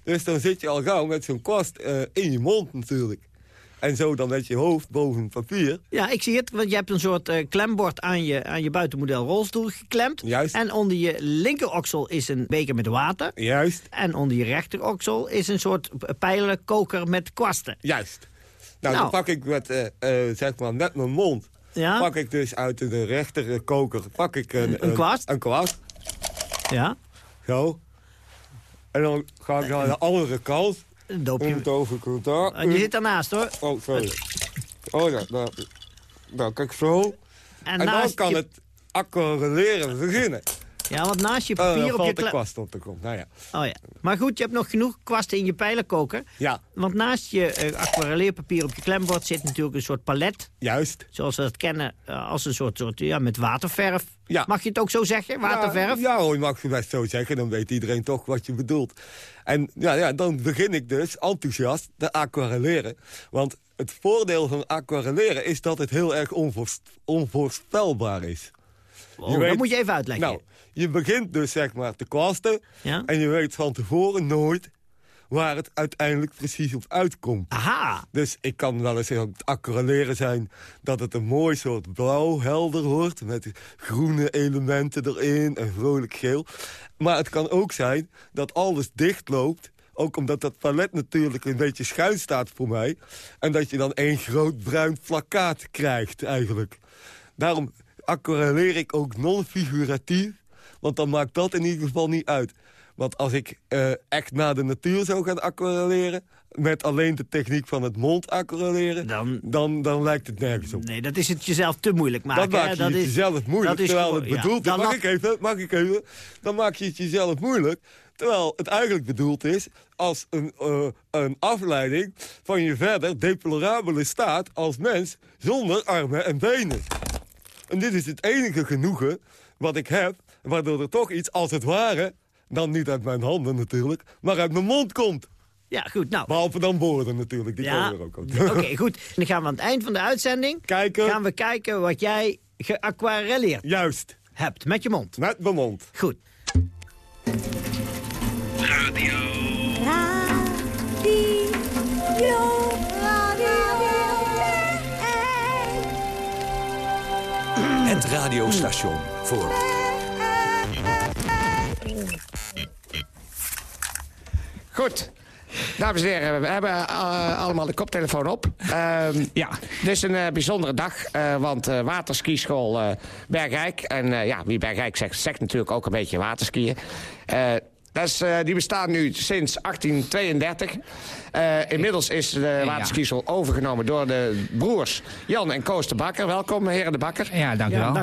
Dus dan zit je al gauw met zo'n kwast in je mond natuurlijk. En zo dan met je hoofd boven het papier. Ja, ik zie het, want je hebt een soort eh, klembord aan je, aan je buitenmodel rolstoel geklemd. Juist. En onder je linkeroksel is een beker met water. Juist, En onder je rechteroksel is een soort pijlenkoker met kwasten. juist. Nou, Nou. dan pak ik met, eh, eh, zeg maar, met mijn mond Ja? pak ik dus uit de rechter koker pak ik een, Een kwast? Een kwast, Ja? zo. En dan ga ik naar de andere kant. Een doopje. En het daar. En je zit daarnaast hoor. Oh, sorry. Oh ja, nou, nou kijk zo. En, En, dan kan je... het aquarelleren beginnen. Ja, want naast je Oh, papier dan op je valt de klem... kwast op de grond. Nou ja. Oh ja. Maar goed, je hebt nog genoeg kwasten in je pijlenkoker. Ja, Want naast je eh aquarelleerpapier op je klembord zit natuurlijk een soort palet. juist. Zoals we dat kennen eh, als een soort, soort ja, met waterverf. Ja. Mag je het ook zo zeggen, waterverf? Ja, ja hoor, je mag het best zo zeggen. Dan weet iedereen toch wat je bedoelt. En ja, ja, dan begin ik dus enthousiast te aquarelleren. Want het voordeel van aquarelleren is dat het heel erg onvoors- onvoorspelbaar is. Oh, Je weet- dat moet je even uitleggen. Nou, je begint dus zeg maar te kwasten. Ja? En je weet van tevoren nooit waar het uiteindelijk precies op uitkomt. Aha. Dus ik kan wel eens aan het aquarelleren zijn dat het een mooi soort blauw helder wordt... met groene elementen erin en vrolijk geel. Maar het kan ook zijn dat alles dichtloopt... ook omdat dat palet natuurlijk een beetje schuin staat voor mij... en dat je dan één groot bruin plakkaat krijgt eigenlijk. Daarom aquarelleer ik ook non-figuratief... want dan maakt dat in ieder geval niet uit. Want als ik eh, echt naar de natuur zou gaan aquarelleren... met alleen de techniek van het mond aquarelleren... Dan, dan, dan lijkt het nergens op. Nee, dat is het jezelf te moeilijk maken. Dan maak je het is- jezelf moeilijk, dat is terwijl het ja. bedoeld is... Dan Mag ik even? Mag ik even? Dan maak je het jezelf moeilijk... terwijl het eigenlijk bedoeld is als een, eh, een afleiding... van je verder deplorabele staat als mens zonder armen en benen. En dit is het enige genoegen wat ik heb... waardoor er toch iets als het ware... dan niet uit mijn handen natuurlijk, maar uit mijn mond komt. Ja, goed, nou. Behalve dan woorden natuurlijk, die Ja, komen er ook op. Oké, goed. Dan gaan we aan het eind van de uitzending... Kijken. gaan we kijken wat jij geaquarelleerd Juist. hebt. Met je mond. Met mijn mond. Goed. Het radiostation voor... Goed. Dames en heren, we hebben eh, allemaal de koptelefoon op. Ehm ja. Dit is een eh, bijzondere dag, eh, want waterskischool eh Bergrijk... en ja, wie Bergrijk zegt, zegt natuurlijk ook een beetje waterskiën... Eh, dat is, die bestaan nu sinds 1832. Eh, inmiddels is de waterskischool overgenomen door de broers Jan en Koos de Bakker. Welkom, heren de Bakker. Ja, dank u wel.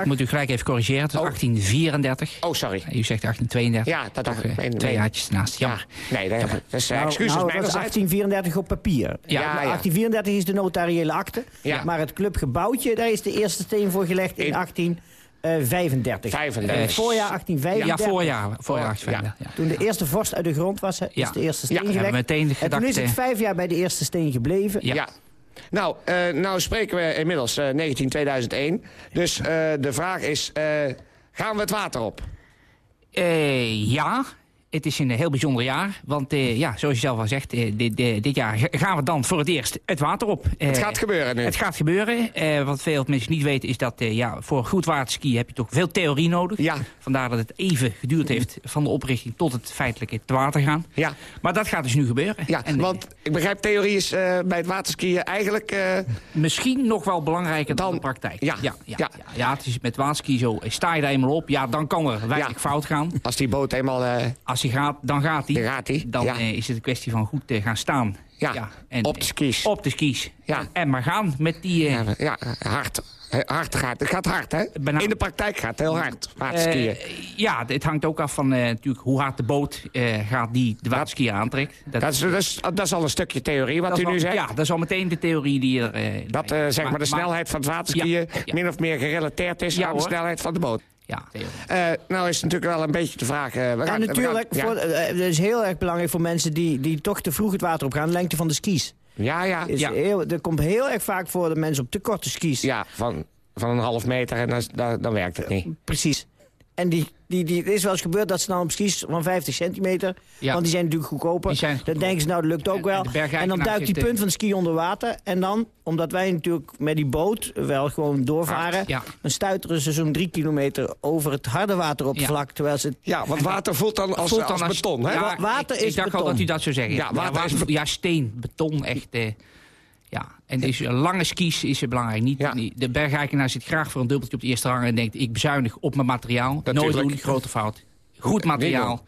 Ik moet u gelijk even corrigeren. Het is 1834. Oh, sorry. U zegt 1832. Ja, dat dacht Toch, ik. eh. Twee jaartjes ernaast. Jammer. Nee, dat is Nou, excuses nou, het was mijnerzijds. 1834 op papier. Ja, Maar ja. 1834 is de notariële akte. Ja. Maar het clubgebouwtje, daar is de eerste steen voor gelegd in, 1835. 35. Eh, voorjaar 1835. Ja, voorjaar. Voorjaar 1835, ja. Toen de eerste vorst uit de grond was, is Ja. de eerste Ja, steen hebben gelegd. we meteen en gedacht, toen is het eh, vijf jaar bij de eerste steen gebleven. Ja. Nou, eh, nou spreken we inmiddels eh 19 2001. Dus eh, de vraag is, eh, gaan we het water op? Eh, ja, het is een heel bijzonder jaar. Want eh, ja, zoals je zelf al zegt, eh, dit, eh, dit jaar gaan we dan voor het eerst het water op. Eh, Het gaat gebeuren nu. Het gaat gebeuren. Eh, wat veel mensen niet weten is dat eh, ja, voor goed waterskiën heb je toch veel theorie nodig. Ja. Vandaar dat het even geduurd heeft van de oprichting tot het feitelijk te water gaan. Ja. Maar dat gaat dus nu gebeuren. Ja, En, eh, want ik begrijp theorie is eh, bij het waterskiën eigenlijk... eh, Misschien nog wel belangrijker dan, de praktijk. Ja, ja, ja, ja. ja, het is met waterski zo. Sta je daar eenmaal op, ja, dan kan er weinig fout gaan. Als die boot eenmaal... eh, Als hij gaat, dan gaat hij. Dan gaat hij, Dan ja. eh, is het een kwestie van goed eh, gaan staan. Ja, en, op de skis. Op de skis. Ja. En maar gaan met die... eh, ja, hard. Eh, Hard gaat. Het gaat hard, hè? In de praktijk gaat het heel hard, waterskiën. eh, ja, het hangt ook af van eh, natuurlijk hoe hard de boot eh, gaat die de waterskier aantrekt. dat, is, dat, is, dat is al een stukje theorie wat u nu al- zegt. Ja, dat is al meteen de theorie die er... eh, Dat eh, zeg maar, de snelheid van het waterskiën Ja, min of meer gerelateerd is aan de snelheid van de boot. Ja, Eh, nou is het natuurlijk wel een beetje de vraag... eh, we gaan, En we natuurlijk, gaan- ja. voor, eh, het is heel erg belangrijk voor mensen die, die toch te vroeg het water op gaan. De lengte van de skis. Ja, ja. Is ja. Heel, er komt heel erg vaak voor dat mensen op te korte skis. Ja, van, van een half meter en dan, dan, dan werkt het niet. Precies. En die, die, die, het is wel eens gebeurd dat ze dan op skis van 50 centimeter... Ja. want die zijn natuurlijk goedkoper. dan denken ze, nou, dat lukt ook wel. En dan duikt die punt van de ski onder water. En dan, omdat wij natuurlijk met die boot wel gewoon doorvaren... Hard, ja. dan stuiteren ze zo'n drie kilometer over het harde wateroppervlak. Terwijl ze... Ja, want water voelt dan als, voelt als beton, hè? Ja, Wa- water ik, is ik dacht al dat u dat zou zeggen. Ja, water is ja, steen, beton, echt... eh, ja, en dus lange skis is belangrijk. Niet, niet- de bergrijkenaar zit graag voor een dubbeltje op de eerste rang... en denkt, ik bezuinig op mijn materiaal. Nooit Natuurlijk. doen, grote fout. Goed materiaal,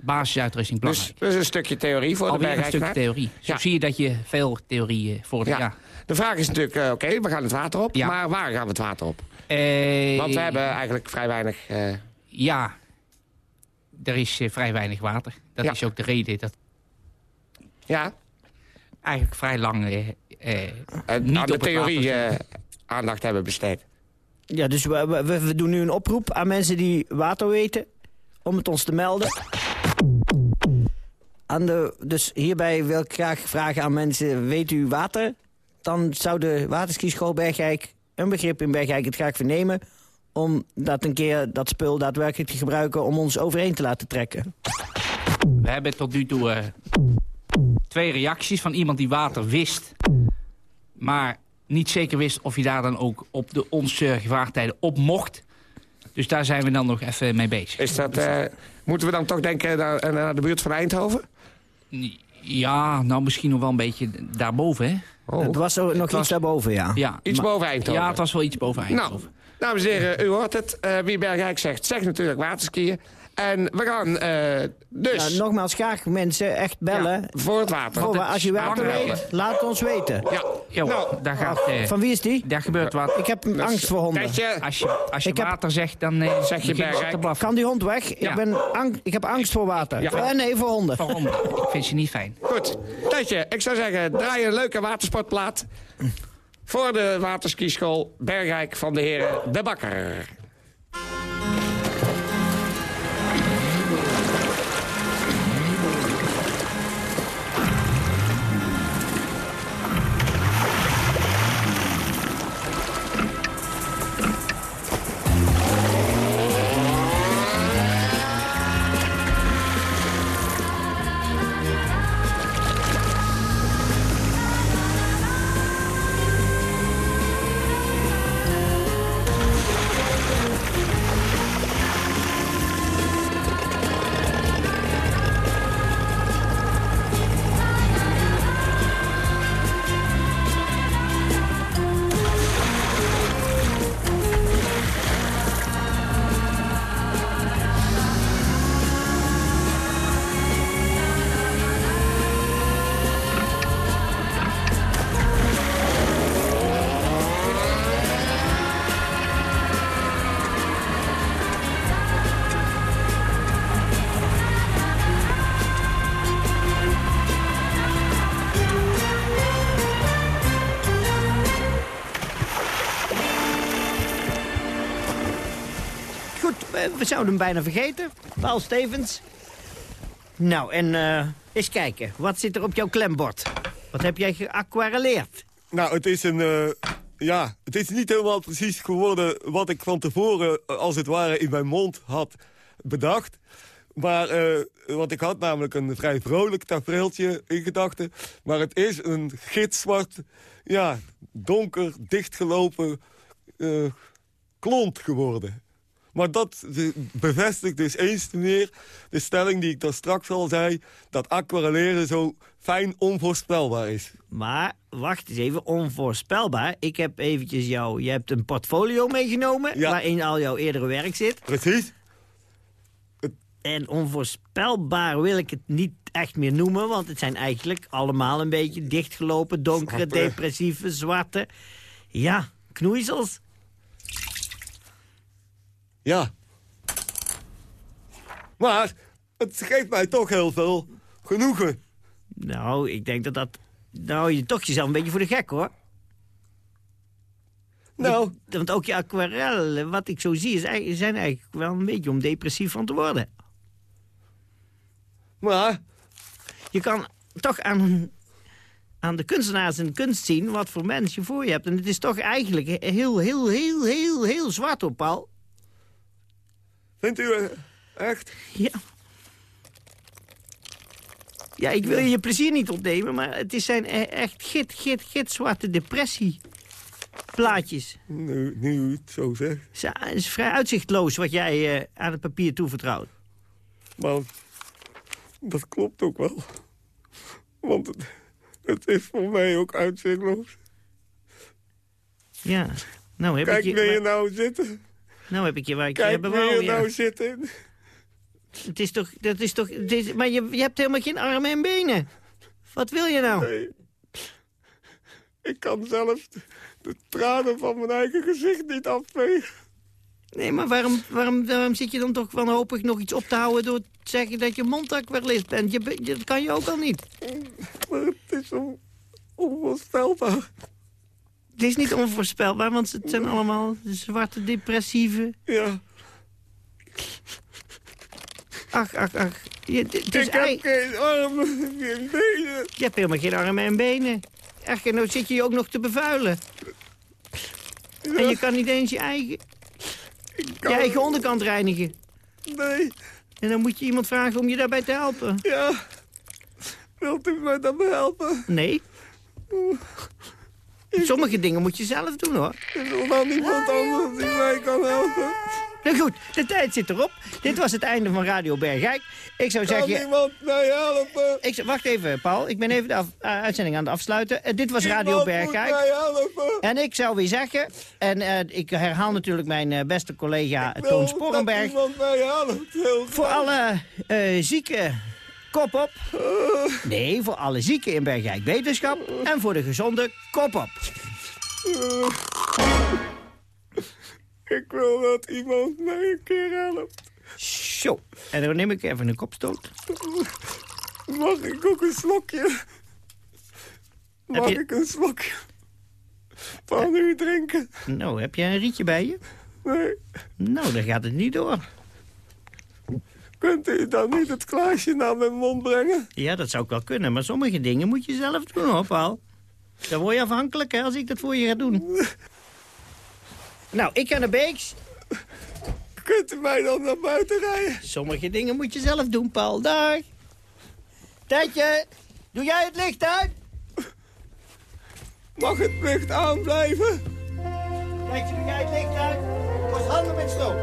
basisuitrusting, Dus, belangrijk. dus een stukje theorie voor Alweer de een stukje bergrijkenaar. theorie. Zo Ja. zie je dat je veel theorie eh, voor de... Ja. Ja. De vraag is natuurlijk, eh, oké, we gaan het water op. Maar waar gaan we het water op? Eh, Want we hebben eigenlijk vrij weinig... eh, Ja, er is vrij weinig water. Dat is ook de reden dat ja, eigenlijk vrij lang eh, eh, niet aan op de theorie eh, aandacht hebben besteed. Ja, dus we, we, we doen nu een oproep aan mensen die water weten... om het ons te melden. Aan de, dus hierbij wil ik graag vragen aan mensen... weet u water? Dan zou de waterskischool Bergijk... een begrip in Bergijk het graag vernemen... om dat een keer, dat spul daadwerkelijk te gebruiken... om ons overheen te laten trekken. We hebben tot nu toe eh, twee reacties van iemand die water wist... maar niet zeker wist of je daar dan ook op de onze gevaartijden op mocht. Dus daar zijn we dan nog even mee bezig. Is dat, eh, moeten we dan toch denken naar, naar de buurt van Eindhoven? Ja, nou misschien nog wel een beetje daarboven, hè? Het was nog iets daarboven, ja. Ja, Iets maar- boven Eindhoven? Ja, het was wel iets boven Eindhoven. Nou, dames en heren, u hoort het. Eh wie Bergijk zegt, zegt natuurlijk waterskiën. En we gaan eh, dus... Nou, nogmaals, graag mensen echt bellen. Ja, voor het water. Voor, als je water weet, laat ons weten. Ja, Jo, nou, daar gaat, eh, Van wie is die? daar gebeurt wat. Ik heb een angst voor honden. Tetje, Als je, als je heb- water zegt, dan eh, Zeg je Bergrijk. Kan die hond weg? Ja. Ik, ben ang- ik heb angst voor water. Ja. Eh, nee, voor honden. Waarom? Ik vind ze niet fijn. goed. Tetje, ik zou zeggen, draai een leuke watersportplaat... voor de waterskieschool Bergrijk van de heren De Bakker. We, zouden hem bijna vergeten. Paul Stevens. Nou, en eh, eens kijken. Wat zit er op jouw klembord? Wat heb jij geaquarelleerd? Nou, het is een... eh, ja, het is niet helemaal precies geworden wat ik van tevoren, eh, als het ware, in mijn mond had bedacht. Maar, eh, want ik had namelijk een vrij vrolijk tafereeltje in gedachten. Maar het is een gitzwart, ja, donker, dichtgelopen klont geworden. Maar dat bevestigt dus eens te meer de stelling die ik daar straks al zei... dat aquarelleren zo fijn onvoorspelbaar is. Maar, wacht eens even, onvoorspelbaar. Ik heb eventjes jou... Je hebt een portfolio meegenomen... Ja. waarin al jouw eerdere werk zit. Precies. En onvoorspelbaar wil ik het niet echt meer noemen... want het zijn eigenlijk allemaal een beetje dichtgelopen... donkere, depressieve, zwarte... Ja, knoeizels. Ja. Maar het geeft mij toch heel veel genoegen. Nou, ik denk dat dat... Nou, je toch jezelf een beetje voor de gek, hoor. Nou. Want ook je aquarellen, wat ik zo zie, is, eigenlijk- zijn eigenlijk wel een beetje om depressief van te worden. Maar? Je kan toch aan, aan de kunstenaars en kunst zien wat voor mens je voor je hebt. En het is toch eigenlijk heel, heel, heel, heel, heel zwart op, Paul. Vindt u eh, echt? Ja. Ja, ik wil je plezier niet ontnemen, maar het is zijn e- echt git, git, git zwarte depressie. Plaatjes. Nu, nu het zo zegt. Het is vrij uitzichtloos wat jij eh, aan het papier toevertrouwt. Maar dat klopt ook wel. Want het, het is voor mij ook uitzichtloos. Ja. Nou heb Kijk, ik je, wil je nou zitten? Nou heb ik je waar ik je Kijk, hebben wil wou, je nou zitten? Het is toch... Dat is toch is, maar je, je hebt helemaal geen armen en benen. Wat wil je nou? Nee. Ik kan zelfs de, tranen van mijn eigen gezicht niet afvegen. Nee, maar waarom, waarom, waarom zit je dan toch wanhopig nog iets op te houden... door te zeggen dat je mondakwarelist bent? Je, dat kan je ook al niet. Maar het is on, onvoorstelbaar. Het is niet onvoorspelbaar, want het zijn allemaal zwarte depressieve... Ja. Ach, ach, ach. Je, het is ik heb geen armen, geen benen. Je hebt helemaal geen armen en benen. En nou zit je je ook nog te bevuilen. En je kan niet eens je eigen, je eigen onderkant reinigen. Nee. En dan moet je iemand vragen om je daarbij te helpen. Ja. Wilt u mij daarbij helpen? Nee. Sommige dingen moet je zelf doen, hoor. Is er dan niemand anders die mij kan helpen? Nou goed, de tijd zit erop. Dit was het einde van Radio Bergijk. Ik zou Kan zeggen... iemand mij helpen? Ik, wacht even, Paul. Ik ben even de af- eh, uitzending aan het afsluiten. Eh, dit was Radio Iemand Bergijk. moet mij helpen. En ik zou weer zeggen... En eh, ik herhaal natuurlijk mijn beste collega Ik Toon. Heel Voor alle eh zieken, kop op. Nee, voor alle zieken in Bergijk Wetenschap. En voor de gezonde, kop op. Ik wil dat iemand mij een keer helpt. Zo, en dan neem ik even een kopstoot. Mag ik ook een slokje? Mag je- ik een slokje van u drinken? Nou, heb je een rietje bij je? Nee. Nou, dan gaat het niet door. Kunt u dan niet het glaasje naar mijn mond brengen? Ja, dat zou ik wel kunnen, maar sommige dingen moet je zelf doen, hoor, Paul. Dan word je afhankelijk, hè, als ik dat voor je ga doen. Nou, ik ga naar Beeks. Kunt u mij dan naar buiten rijden? Sommige dingen moet je zelf doen, Paul. Dag. Tijdje, doe jij het licht uit? Mag het licht aanblijven? Tijdje, doe jij het licht uit? Kost handen met stoom.